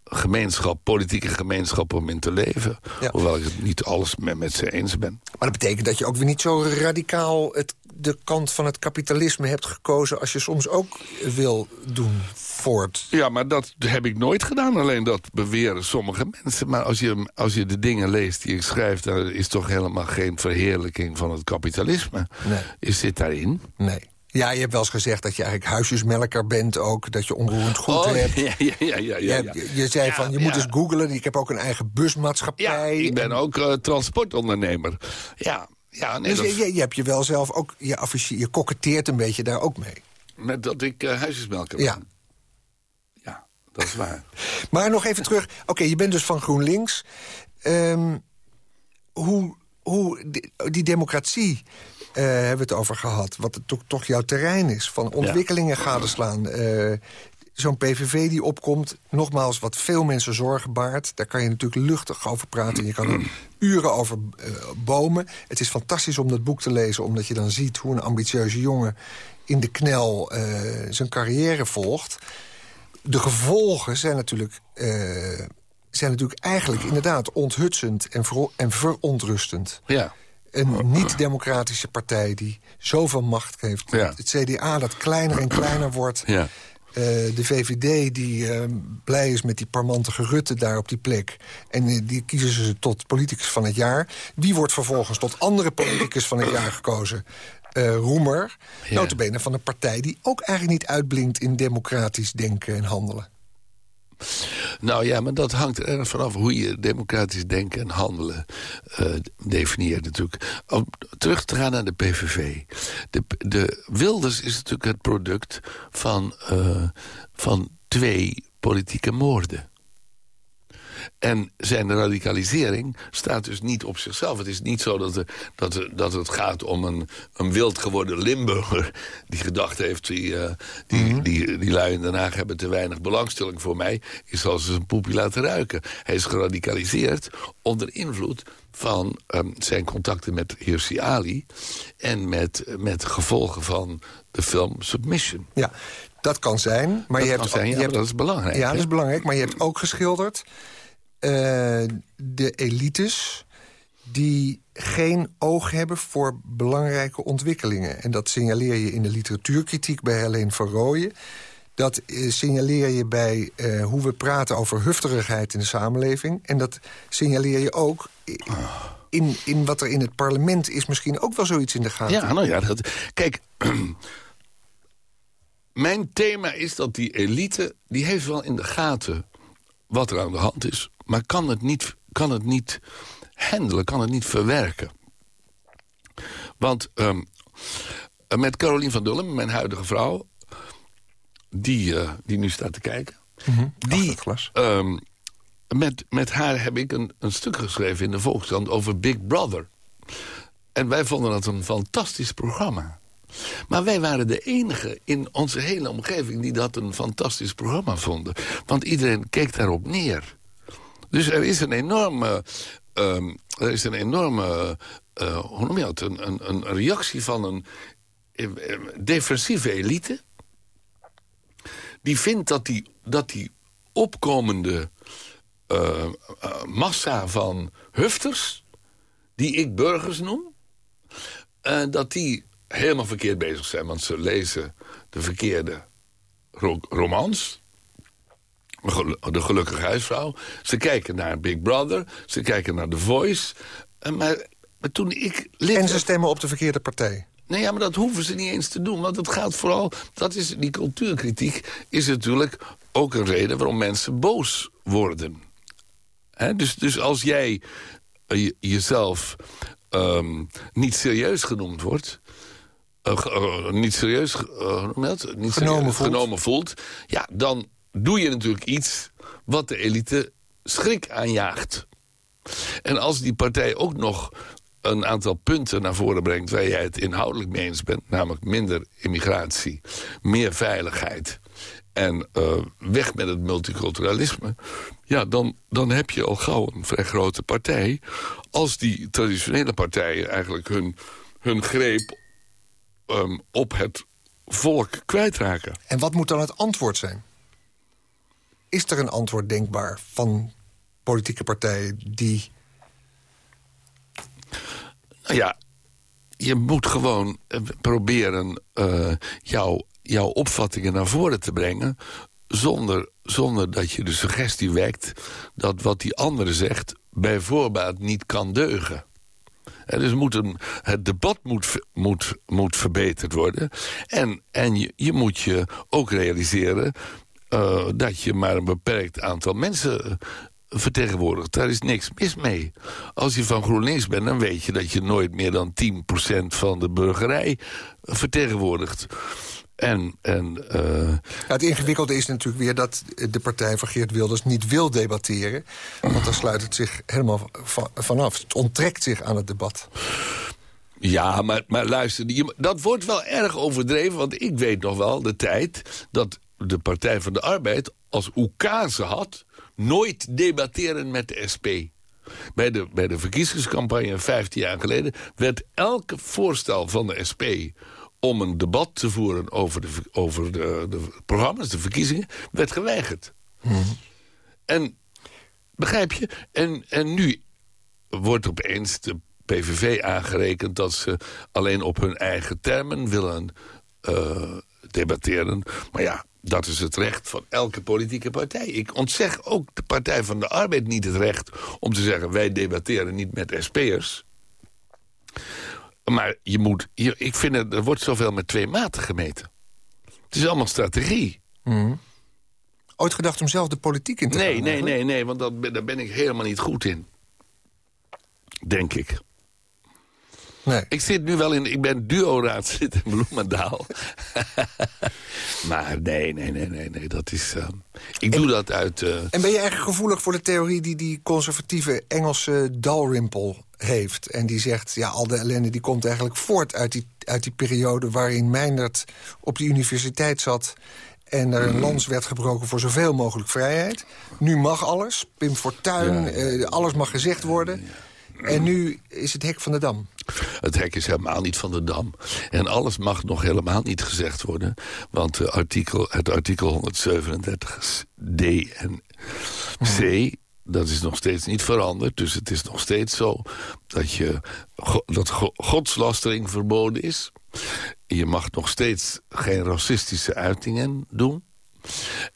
gemeenschap, politieke gemeenschap om in te leven. Ja. Hoewel ik het niet alles met, met ze eens ben. Maar dat betekent dat je ook weer niet zo radicaal... Het, de kant van het kapitalisme hebt gekozen... als je soms ook wil doen voort. Ja, maar dat heb ik nooit gedaan. Alleen dat beweren sommige mensen. Maar als je, als je de dingen leest die ik schrijf... dan is toch helemaal geen verheerlijking van het kapitalisme. Nee. Is dit daarin? Nee. Ja, je hebt wel eens gezegd dat je eigenlijk huisjesmelker bent ook. Dat je onroerend goed Oh, hebt. ja, ja, ja, ja, ja, Je, ja. je, je zei Ja, van, je ja. moet eens googlen. Ik heb ook een eigen Ja, busmaatschappij. ik ben ook eh, transportondernemer. Ja, ja nee, Dus dat je, je, hebt je wel zelf ook... Je, affiche- je koketteert een beetje daar ook mee. met dat ik huisjesmelker ben. Ja. Ja, dat is waar. Maar nog even terug. Oké, je bent dus van GroenLinks. Ehm, hoe, hoe die, die democratie eh, hebben we het over gehad. Wat het toch, toch jouw terrein is. Van ontwikkelingen gadeslaan. Eh Zo'n PVV die opkomt. Nogmaals, wat veel mensen zorgen baart. Daar kan je natuurlijk luchtig over praten. Je kan er uren over eh, bomen. Het is fantastisch om dat boek te lezen. Omdat je dan ziet hoe een ambitieuze jongen in de knel eh, zijn carrière volgt de gevolgen zijn natuurlijk, eh, zijn natuurlijk eigenlijk inderdaad onthutsend en, ver- en verontrustend. Ja. Een niet-democratische partij die zoveel macht heeft. Ja. Het CDA dat kleiner en kleiner wordt. Ja. Eh, de VVD die eh, blij is met die parmantige Rutte daar op die plek. En eh, die kiezen ze tot politicus van het jaar. Wie wordt vervolgens tot andere politicus van het jaar gekozen? Roemer, Ja. notabene van een partij... die ook eigenlijk niet uitblinkt in democratisch denken en handelen. Nou ja, maar dat hangt er erg vanaf hoe je democratisch denken en handelen eh, definieert natuurlijk. Om terug te gaan naar de PVV. De, de Wilders is natuurlijk het product van, eh, van twee politieke moorden. En zijn radicalisering staat dus niet op zichzelf. Het is niet zo dat, dat, dat het gaat om een, een wild geworden Limburger... die gedacht heeft, die, eh, die, die, die lui in Den Haag hebben te weinig belangstelling voor mij... zal ze een poepje laten ruiken. Hij is geradicaliseerd onder invloed van ehm, zijn contacten met Hirsi Ali... en met, met gevolgen van de film Submission. Ja, dat kan zijn. Maar Dat je hebt, zijn, je ja, hebt, dat is belangrijk, Ja, dat is belangrijk. Maar je hebt ook geschilderd de elites die geen oog hebben voor belangrijke ontwikkelingen. En dat signaleer je in de literatuurkritiek bij Helene van Rooyen. Dat eh, signaleer je bij eh, hoe we praten over hufterigheid in de samenleving. En dat signaleer je ook i- in, in wat er in het parlement is misschien ook wel zoiets in de gaten. Ja, nou ja, dat, kijk... mijn thema is dat die elite... die heeft wel in de gaten wat er aan de hand is... maar kan het niet, kan het niet handelen, kan het niet verwerken. Want ehm, met Carolien van Dullen, mijn huidige vrouw... die, eh, die nu staat te kijken... achter die, ehm, met, met haar heb ik een, een stuk geschreven in de Volkskrant over Big Brother. En wij vonden dat een fantastisch programma. Maar wij waren de enige in onze hele omgeving... die dat een fantastisch programma vonden. Want iedereen keek daarop neer. Dus er is een enorme... ehm, er is een enorme... eh, hoe noem je dat? Een, een, reactie van een eh, eh, defensieve elite... die vindt dat die, dat die opkomende massa van hufters... die ik burgers noem... dat die helemaal verkeerd bezig zijn. Want ze lezen de verkeerde ro- romans. De gelukkige huisvrouw. Ze kijken naar Big Brother. Ze kijken naar The Voice. Eh, maar, maar toen ik lid En ze stemmen op de verkeerde partij. Nee, ja, maar dat hoeven ze niet eens te doen. Want het gaat vooral... Dat is, die cultuurkritiek is natuurlijk ook een reden... waarom mensen boos worden. Dus, dus als jij eh, je- jezelf ehm, niet serieus genoemd wordt... eh, eh, niet serieus eh, niet Genomen serieus voelt. genomen voelt... ja, dan doe je natuurlijk iets wat de elite schrik aanjaagt. En als die partij ook nog een aantal punten naar voren brengt... waar jij het inhoudelijk mee eens bent... namelijk minder immigratie, meer veiligheid... en weg met het multiculturalisme... ja, dan, dan heb je al gauw een vrij grote partij... als die traditionele partijen eigenlijk hun, hun greep ehm, op het volk kwijtraken. En wat moet dan het antwoord zijn? Is er een antwoord denkbaar van politieke partijen die... Nou ja, je moet gewoon eh, proberen uh, jouw, jouw opvattingen naar voren te brengen... Zonder, zonder dat je de suggestie wekt dat wat die andere zegt... bijvoorbeeld niet kan deugen. Dus het debat moet, moet, moet verbeterd worden. En, en je, je moet je ook realiseren uh, dat je maar een beperkt aantal mensen vertegenwoordigt. Daar is niks mis mee. Als je van GroenLinks bent, dan weet je dat je nooit meer dan 10% van de burgerij vertegenwoordigt. En, en, uh... ja, het ingewikkelde is natuurlijk weer dat de partij van Geert Wilders niet wil debatteren. Want dan sluit het zich helemaal vanaf. Het onttrekt zich aan het debat. Ja, maar, maar luister, dat wordt wel erg overdreven. Want ik weet nog wel de tijd dat de Partij van de Arbeid als oekase had... nooit debatteren met de SP. Bij de, bij de verkiezingscampagne 15 jaar geleden... werd elke voorstel van de SP om een debat te voeren over de, over de, de programma's, de verkiezingen... werd geweigerd. Hmm. En, begrijp je? En, en nu wordt opeens de PVV aangerekend... dat ze alleen op hun eigen termen willen uh, debatteren. Maar ja, dat is het recht van elke politieke partij. Ik ontzeg ook de Partij van de Arbeid niet het recht om te zeggen... wij debatteren niet met SP'ers. Maar je moet, je, ik vind het, er wordt zoveel met twee maten gemeten. Het is allemaal strategie. Mm. Ooit gedacht om zelf de politiek in te nee, gaan? Nee, nee, nee, want dat, daar ben ik helemaal niet goed in. Denk ik. Nee. Ik zit nu wel in, ik ben duo-raadslid in Bloemendaal. maar nee, nee, nee, nee, nee, dat is... Uh, ik doe dat uit... Uh... En ben je eigenlijk gevoelig voor de theorie die die conservatieve Engelse Dalrymple heeft? En die zegt, ja, al de ellende die komt eigenlijk voort uit die, uit die periode... waarin Meindert op de universiteit zat en er een lans werd gebroken voor zoveel mogelijk vrijheid. Nu mag alles. Pim Fortuyn, ja. Uh, alles mag gezegd worden. En nu is het hek van de Dam. Het hek is helemaal niet van de Dam. En alles mag nog helemaal niet gezegd worden. Want uh, artikel, het artikel 137d en c... Dat is nog steeds niet veranderd. Dus het is nog steeds zo dat, je, dat godslastering verboden is. Je mag nog steeds geen racistische uitingen doen.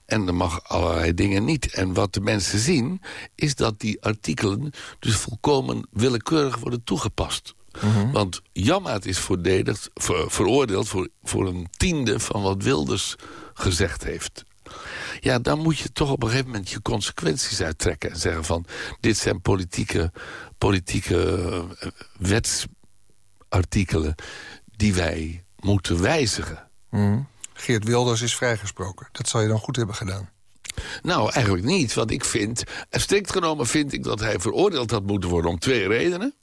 En er mag allerlei dingen niet. En wat de mensen zien, is dat die artikelen... dus volkomen willekeurig worden toegepast. Mm -hmm. Want Jammaat is verdedigd, ver, veroordeeld voor, voor een tiende... van wat Wilders gezegd heeft. Ja, dan moet je toch op een gegeven moment je consequenties uittrekken. En zeggen van, dit zijn politieke, politieke wetsartikelen... die wij moeten wijzigen. Mm. Geert Wilders is vrijgesproken. Dat zal je dan goed hebben gedaan. Nou, eigenlijk niet. Want ik vind, strikt genomen vind ik dat hij veroordeeld had moeten worden om twee redenen.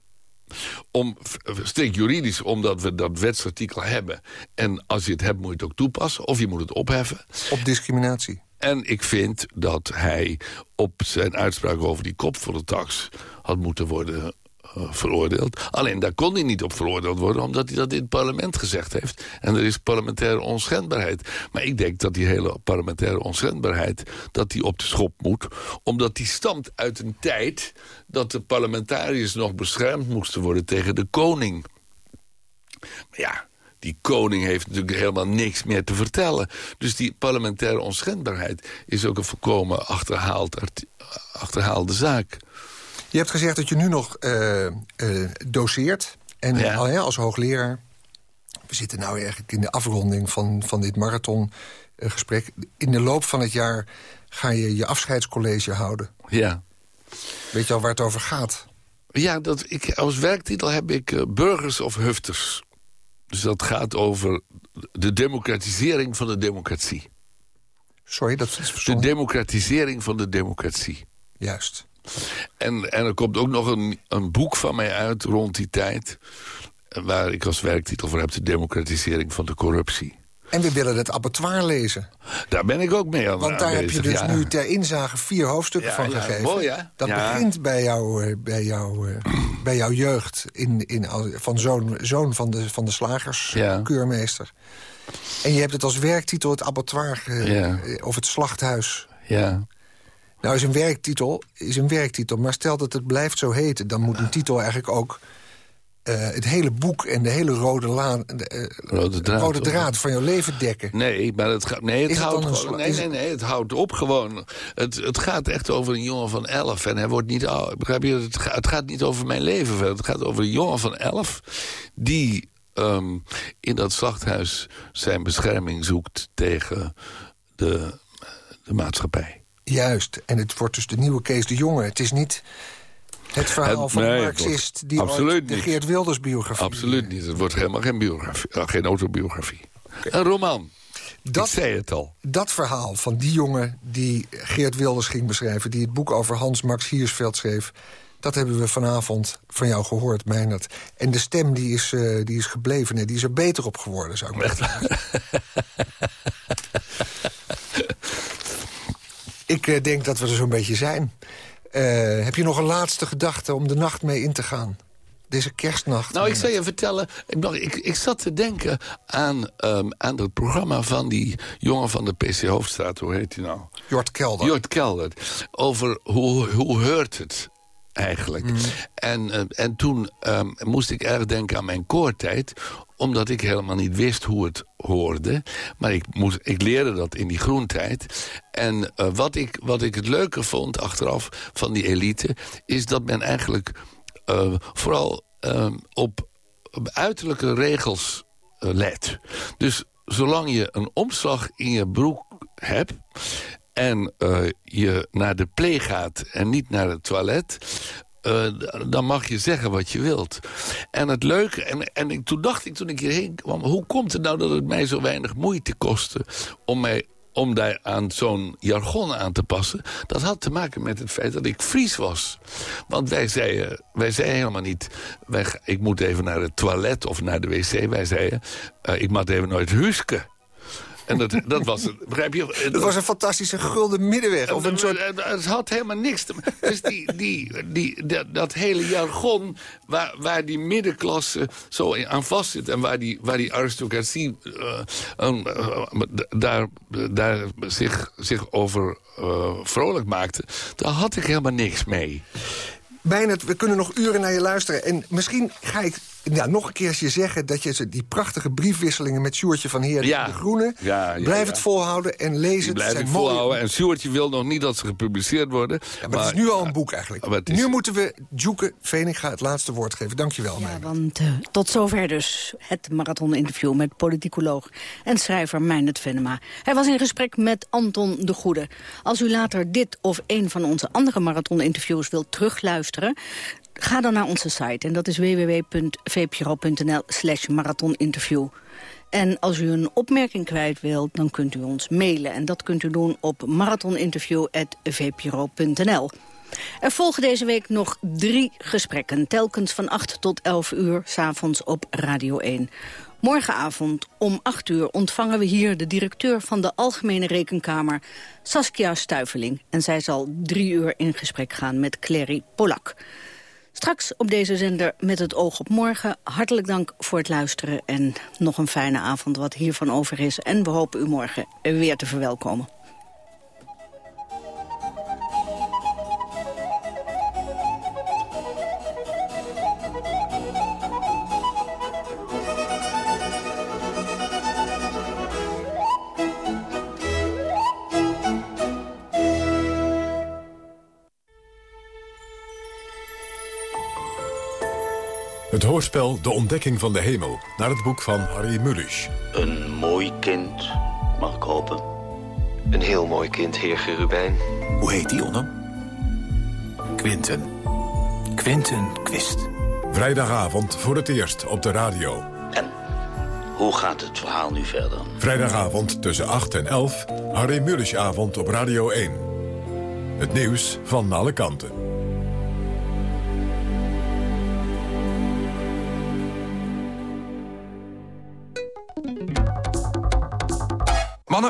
Om, strikt juridisch, omdat we dat wetsartikel hebben. En als je het hebt, moet je het ook toepassen. Of je moet het opheffen. Op discriminatie. En ik vind dat hij op zijn uitspraak over die kop voor de tax had moeten worden veroordeeld. Alleen daar kon hij niet op veroordeeld worden... omdat hij dat in het parlement gezegd heeft. En er is parlementaire onschendbaarheid. Maar ik denk dat die hele parlementaire onschendbaarheid... dat die op de schop moet. Omdat die stamt uit een tijd... dat de parlementariërs nog beschermd moesten worden tegen de koning. Maar ja, die koning heeft natuurlijk helemaal niks meer te vertellen. Dus die parlementaire onschendbaarheid... is ook een volkomen achterhaald, achterhaalde zaak. Je hebt gezegd dat je nu nog uh, uh, doseert. En ja. al, ja, als hoogleraar. We zitten nou eigenlijk in de afronding van, van dit marathongesprek. In de loop van het jaar ga je je afscheidscollege houden. Ja. Weet je al waar het over gaat? Ja, dat ik, als werktitel heb ik uh, burgers of hufters. Dus dat gaat over de democratisering van de democratie. Sorry, dat is De democratisering van de democratie. Juist. En, en er komt ook nog een, een boek van mij uit rond die tijd... waar ik als werktitel voor heb de democratisering van de corruptie. En we willen het abattoir lezen. Daar ben ik ook mee aan Want daar heb je dus ja. nu ter inzage vier hoofdstukken Ja, van ja, gegeven. mooi, hè? Dat begint bij, jou, eh, bij, jou, eh, bij jouw jeugd in, in, van zoon, zoon van de, van de slagerskeurmeester. En je hebt het als werktitel het abattoir eh, of het slachthuis. Ja. Nou is een werktitel, is een werktitel, maar stel dat het blijft zo heten... dan moet een titel eigenlijk ook eh, het hele boek en de hele rode, laan, de, eh, Rode draad, rode draad van jouw leven dekken. Nee, maar het, gaat, nee, het Is houdt gewoon- nee, nee, nee, het houdt op gewoon. Het, het gaat echt over een jongen van elf. En hij wordt niet oud. Begrijp je? Het, het gaat niet over mijn leven verder. Het gaat over een jongen van elf... die ehm, in dat slachthuis zijn bescherming zoekt tegen de, de maatschappij. Juist, en het wordt dus de nieuwe Kees de Jonge. Het is niet het verhaal Het- van nee, het marxist... die ooit de. Geert Wilders biografie... Absoluut niet. Het wordt helemaal geen biografie. eh, geen autobiografie. Een roman. Dat- Ik zei het al. Dat verhaal van die jongen die Geert Wilders ging beschrijven... die het boek over Hans Max Hiersveld schreef... dat hebben we vanavond van jou gehoord, Meijnerd. En de stem die is, eh, die is gebleven, nee, die is er beter op geworden, zou ik maar zeggen. Ik eh, denk dat we er zo'n beetje zijn. Eh, heb je nog een laatste gedachte om de nacht mee in te gaan? Deze kerstnacht. Nou, ik zal je vertellen. Ik, ik, ik zat te denken aan, ehm, aan het programma van die jongen van de PC Hoofdstraat. Hoe heet hij nou? Jort Kelder. Jort Kelder. Over hoe, hoe heurt het eigenlijk. En, eh, en toen ehm, moest ik erg denken aan mijn koortijd omdat ik helemaal niet wist hoe het hoorde. Maar ik, moest, ik leerde dat in die groentijd. En eh, wat, ik, wat ik het leuke vond achteraf van die elite... is dat men eigenlijk eh, vooral op, op uiterlijke regels eh, let. Dus zolang je een omslag in je broek hebt... en je naar de play gaat en niet naar het toilet... eh, dan mag je zeggen wat je wilt. En het leuke, en, en toen dacht ik toen ik hierheen kwam... hoe komt het nou dat het mij zo weinig moeite kostte... om mij om daar aan zo'n jargon aan te passen... dat had te maken met het feit dat ik Fries was. Want wij zeiden, wij zeiden helemaal niet... Ik moet even naar het toilet of naar de wc. Wij zeiden, eh, ik moet even het huisje. En dat, dat was het, begrijp je? Dat was een fantastische gulden middenweg. Of een soort... Het het had helemaal niks te maken. Dus die, die, die, dat, dat hele jargon waar, waar die middenklasse zo aan vast zit... en waar die, waar die aristocratie eh, eh, daar, daar zich, zich over eh, vrolijk maakte... daar had ik helemaal niks mee. Meijnerd, we kunnen nog uren naar je luisteren. En misschien ga ik ja, nog een keertje zeggen... dat je ze- die prachtige briefwisselingen met Sjoertje van Heer Ja. de Groene... Ja, ja, blijf ja. het volhouden en lees Die het. blijf mooie- volhouden. En Sjoerdje wil nog niet dat ze gepubliceerd worden. Ja, maar, het is nu al een boek eigenlijk. het is- Nu moeten we Djoeke Veninga het laatste woord geven. Dankjewel, Ja, want eh, tot zover dus het marathoninterview met politicoloog en schrijver Meijnerd Venema. Hij was in gesprek met Anton de Goede. Als u later dit of een van onze andere marathoninterviews wilt terugluisteren... ga dan naar onze site en dat is www.vpro.nl slash marathoninterview. En als u een opmerking kwijt wilt, dan kunt u ons mailen. En dat kunt u doen op marathoninterview.vpro.nl. Er volgen deze week nog drie gesprekken, telkens van 8 tot 11 uur, s'avonds op Radio 1. Morgenavond om 8 uur ontvangen we hier de directeur van de Algemene Rekenkamer, Saskia Stuiveling. En zij zal drie uur in gesprek gaan met Clary Polak. Straks op deze zender met het oog op morgen. Hartelijk dank voor het luisteren en nog een fijne avond wat hiervan over is. En we hopen u morgen weer te verwelkomen. Hoorspel De Ontdekking van de Hemel, naar het boek van Harry Mulisch. Een mooi kind, mag ik hopen. Een heel mooi kind, heer Gerubijn. Hoe heet die, Onno? Quinten. Quinten Quist. Vrijdagavond voor het eerst op de radio. En hoe gaat het verhaal nu verder? Vrijdagavond tussen 8 en 11, Harry Mulischavond op Radio 1. Het nieuws van alle kanten.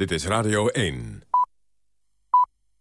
Dit is Radio 1.